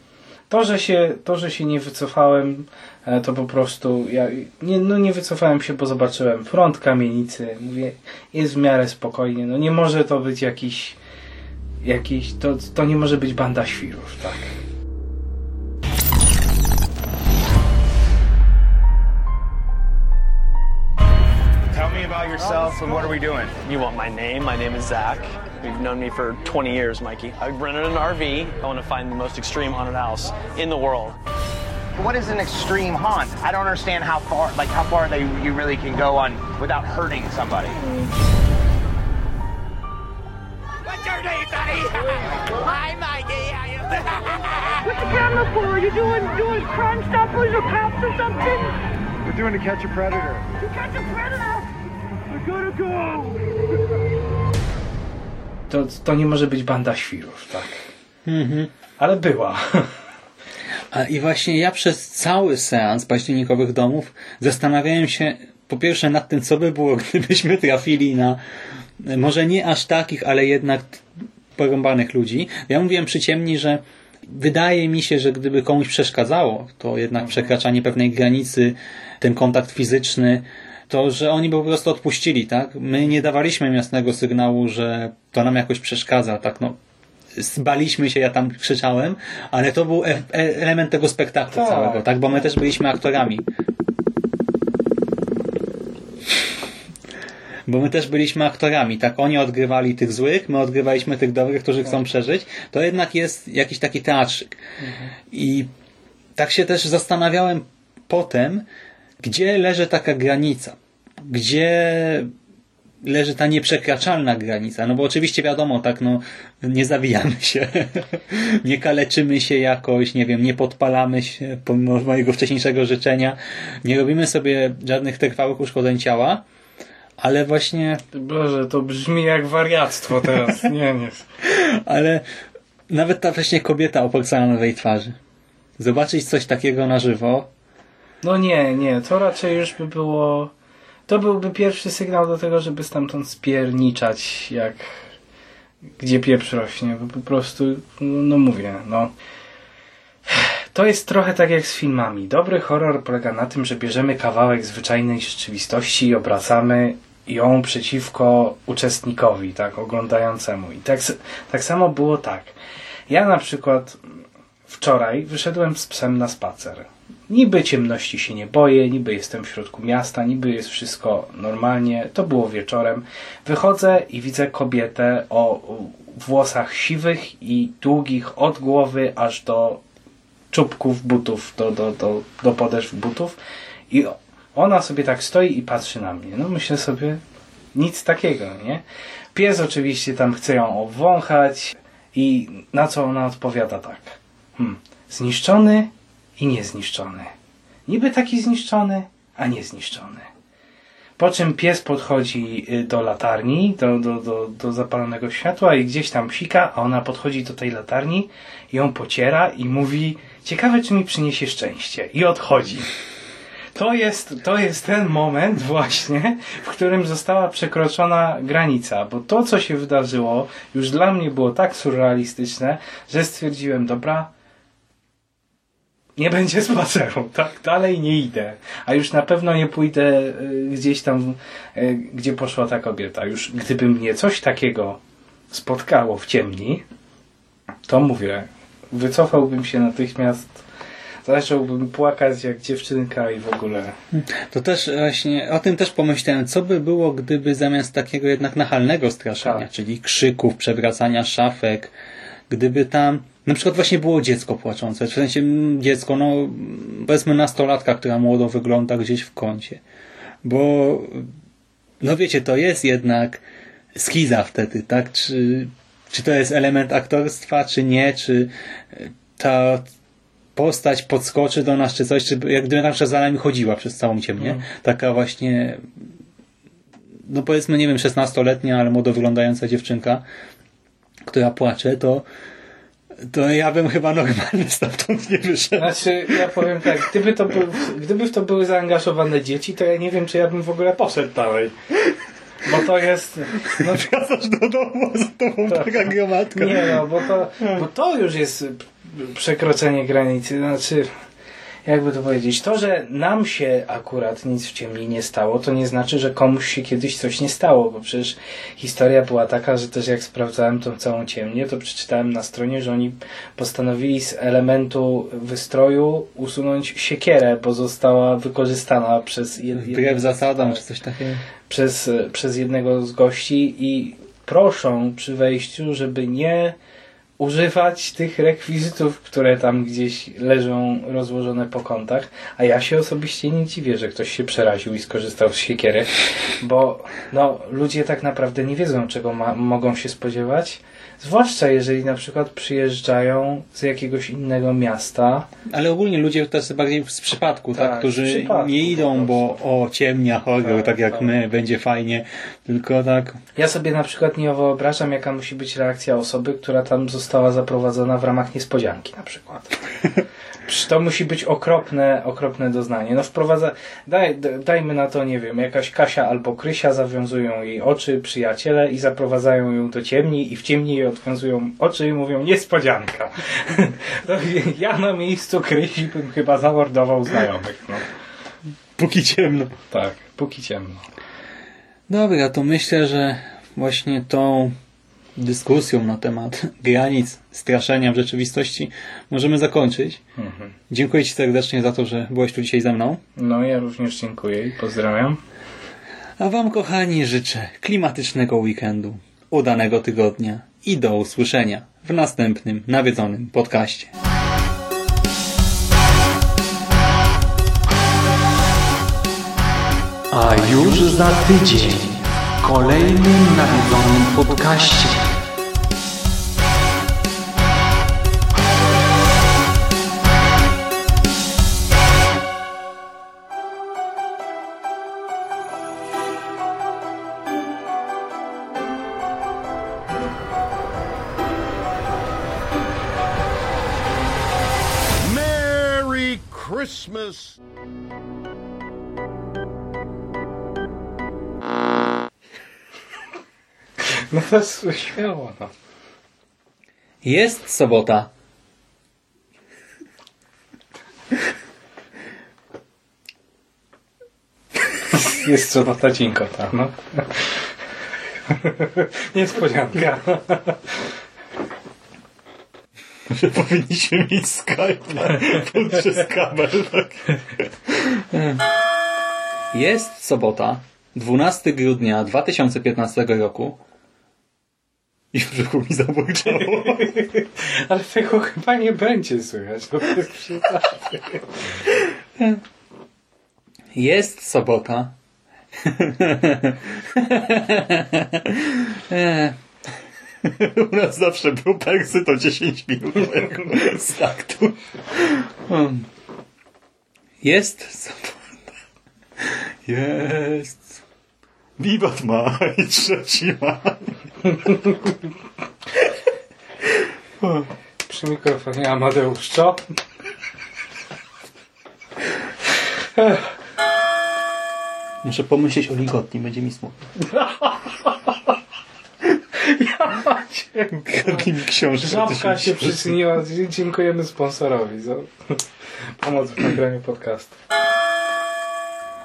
To, że się, to, że się nie wycofałem, e, to po prostu ja nie, no nie wycofałem się, bo zobaczyłem front kamienicy. Mówię, jest w miarę spokojnie. No nie może to być jakiś, jakiś to, to nie może być banda świrów, tak. Yourself and what are we doing? You want my name? My name is Zach. You've known me for 20 years, Mikey. I rented an RV. I want to find the most extreme haunted house in the world. What is an extreme haunt? I don't understand how far, like how far they you really can go on without hurting somebody. What's your name, buddy? Hi, Mikey. How you What's the camera for? Are you doing doing crime stoppers or cops or something? We're doing to catch a predator. To catch a predator? To, to nie może być banda świrów, tak. Mhm. Ale była. A I właśnie ja przez cały seans październikowych domów zastanawiałem się po pierwsze nad tym, co by było, gdybyśmy trafili na może nie aż takich, ale jednak porąbanych ludzi. Ja mówiłem przy ciemni, że wydaje mi się, że gdyby komuś przeszkadzało, to jednak przekraczanie pewnej granicy, ten kontakt fizyczny, to, że oni po prostu odpuścili, tak? My nie dawaliśmy im jasnego sygnału, że to nam jakoś przeszkadza, tak? No, baliśmy się, ja tam krzyczałem, ale to był e e element tego spektaklu Tak. całego, tak? Bo my też byliśmy aktorami. Bo my też byliśmy aktorami, tak? Oni odgrywali tych złych, my odgrywaliśmy tych dobrych, którzy chcą przeżyć. To jednak jest jakiś taki teatrzyk. I tak się też zastanawiałem potem, gdzie leży taka granica? Gdzie leży ta nieprzekraczalna granica? No bo oczywiście wiadomo, tak, no nie zawijamy się, nie kaleczymy się jakoś, nie wiem, nie podpalamy się pomimo mojego wcześniejszego życzenia, nie robimy sobie żadnych trwałych uszkodzeń ciała, ale właśnie... Boże, to brzmi jak wariactwo teraz. Nie, nie. Ale nawet ta właśnie kobieta o porcelanowej twarzy. Zobaczyć coś takiego na żywo. No nie, nie, to raczej już by było. To byłby pierwszy sygnał do tego, żeby stamtąd spierniczać, jak gdzie pieprz rośnie. Bo po prostu, no, mówię, no. To jest trochę tak jak z filmami. Dobry horror polega na tym, że bierzemy kawałek zwyczajnej rzeczywistości i obracamy ją przeciwko uczestnikowi, tak, oglądającemu. I tak, tak samo było tak. Ja na przykład wczoraj wyszedłem z psem na spacer. Niby ciemności się nie boję, niby jestem w środku miasta, niby jest wszystko normalnie. To było wieczorem. Wychodzę i widzę kobietę o włosach siwych i długich od głowy aż do czubków butów, do, do, do, do podeszw butów. I ona sobie tak stoi i patrzy na mnie. No myślę sobie, nic takiego, nie? Pies oczywiście tam chce ją obwąchać i na co ona odpowiada tak. Hmm, zniszczony i niezniszczony. Niby taki zniszczony, a niezniszczony. Po czym pies podchodzi y, do latarni, do, do, do, do zapalonego światła i gdzieś tam psika, a ona podchodzi do tej latarni, ją pociera i mówi ciekawe, czy mi przyniesie szczęście. I odchodzi. To jest, to jest ten moment właśnie, w którym została przekroczona granica, bo to, co się wydarzyło, już dla mnie było tak surrealistyczne, że stwierdziłem, dobra, nie będzie spaceru, tak dalej nie idę. A już na pewno nie pójdę y, gdzieś tam, y, gdzie poszła ta kobieta. Już gdyby mnie coś takiego spotkało w ciemni, to mówię, wycofałbym się natychmiast, zacząłbym płakać jak dziewczynka i w ogóle. To też właśnie, o tym też pomyślałem, co by było, gdyby zamiast takiego jednak nachalnego straszenia, czyli krzyków, przewracania szafek, gdyby tam na przykład właśnie było dziecko płaczące, w sensie mm, dziecko, no powiedzmy nastolatka, która młodo wygląda gdzieś w kącie. Bo no wiecie, to jest jednak skiza wtedy, tak? Czy, czy to jest element aktorstwa, czy nie, czy ta postać podskoczy do nas, czy coś, czy jak gdyby na przykład za nami chodziła przez całą ciemnię. Mhm. Taka właśnie no powiedzmy, nie wiem, 16-letnia, ale młodo wyglądająca dziewczynka, która płacze, to to ja bym chyba normalnie stamtąd nie wyszedł. Znaczy, ja powiem tak, gdyby, to był, gdyby w to były zaangażowane dzieci, to ja nie wiem, czy ja bym w ogóle poszedł dalej. Bo to jest... No, Wracasz do domu, z tobą taka gromadka. Nie no, bo to, bo to już jest przekroczenie granicy. Znaczy, jakby to powiedzieć, to, że nam się akurat nic w ciemni nie stało, to nie znaczy, że komuś się kiedyś coś nie stało, bo przecież historia była taka, że też jak sprawdzałem tą całą ciemnię, to przeczytałem na stronie, że oni postanowili z elementu wystroju usunąć siekierę, bo została wykorzystana przez jed, Wbrew zasadom, czy coś takiego. przez, przez jednego z gości i proszą przy wejściu, żeby nie używać tych rekwizytów, które tam gdzieś leżą rozłożone po kątach, a ja się osobiście nie dziwię, że ktoś się przeraził i skorzystał z siekiery, bo no, ludzie tak naprawdę nie wiedzą, czego ma, mogą się spodziewać, zwłaszcza jeżeli na przykład przyjeżdżają z jakiegoś innego miasta. Ale ogólnie ludzie to jest bardziej z przypadku, tak, Tak, którzy przypadku nie idą, bo o, ciemnia, horror, tak, Tak, jak tak. my, będzie fajnie, tylko tak Ja sobie na przykład nie wyobrażam, jaka musi być reakcja osoby, która tam została zaprowadzona w ramach niespodzianki na przykład. To musi być okropne, okropne doznanie. No wprowadza, daj, dajmy na to, nie wiem, jakaś Kasia albo Krysia zawiązują jej oczy, przyjaciele i zaprowadzają ją do ciemni i w ciemni jej odwiązują oczy i mówią niespodzianka. To ja na miejscu Krysi bym chyba zamordował znajomych. No. póki ciemno. Tak, póki ciemno. Dobra, to myślę, że właśnie tą dyskusją na temat granic straszenia w rzeczywistości możemy zakończyć. Mhm. Dziękuję Ci serdecznie za to, że byłeś tu dzisiaj ze mną. No, ja również dziękuję i pozdrawiam. A Wam, kochani, życzę klimatycznego weekendu, udanego tygodnia i do usłyszenia w następnym nawiedzonym podcaście. A już za tydzień w kolejnym nawiedzonym podcaście. No to jest śmiało, no. Jest sobota. Jest sobota dzień kota, no. Niespodzianka. Że powinniśmy mieć Skype'a przez kabel. Tak. Jest sobota, 12 grudnia 2015 roku. I w brzuchu mi zaburczało. Ale tego chyba nie będzie słychać. No to jest sobota. U nas zawsze był persy to 10 minut z taktu. Hmm. Jest sobota. Jest. Wiwat maj, trzeci maj. Przy mikrofonie Amadeusz, co? Muszę pomyśleć o ligotni, będzie mi smutno. Ja cię. Kradli mi książkę. Żabka się przyczyniła. Dziękujemy sponsorowi za pomoc w nagraniu podcastu.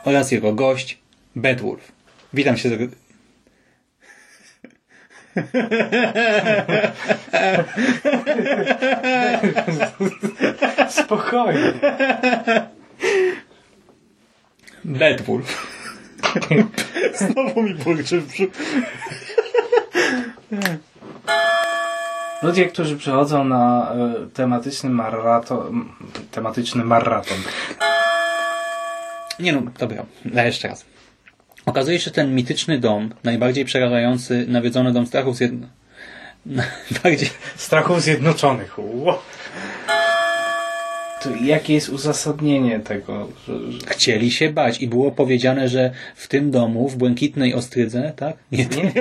Oraz jego gość, Bedwulf. Witam się. Spokojnie. Bedwulf. Znowu mi burczy w brzuchu. Ludzie, którzy przychodzą na e, tematyczny maraton, tematyczny maraton. Nie no, dobra, no jeszcze raz. Okazuje się, że ten mityczny dom, najbardziej przerażający, nawiedzony dom strachów zjedno... Najbardziej... Strachów Zjednoczonych. To jakie jest uzasadnienie tego? Że, że... Chcieli się bać i było powiedziane, że w tym domu, w Błękitnej Ostrydze, tak? Nie, Nie.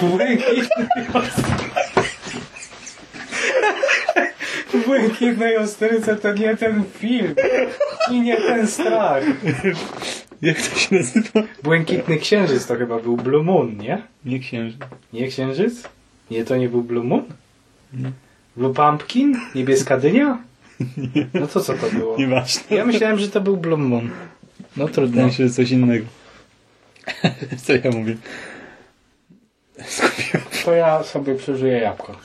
Błękitnej W Błękitnej Ostryce to nie ten film i nie ten strach. Jak to się nazywa? Błękitny Księżyc to chyba był Blue Moon, nie? Nie księżyc. Nie Księżyc? Nie, to nie był Blue Moon? Blue Pumpkin? Niebieska dynia? No to co to było? Nieważne. Ja myślałem, że to był Blue Moon. No trudno. Się, że coś innego. Co ja mówię? Skupiłem. To ja sobie przeżyję jabłko.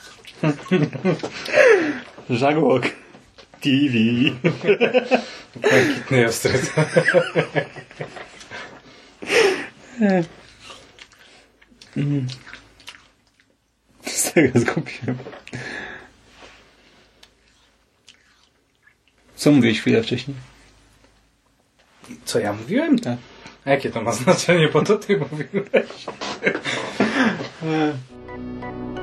Żarłok. TV. Błękitnej Ostryce. Mm. Serio zgubiłem. Co mówiłeś chwilę wcześniej? Co ja mówiłem? Tak. A jakie to ma znaczenie, bo to ty mówiłeś?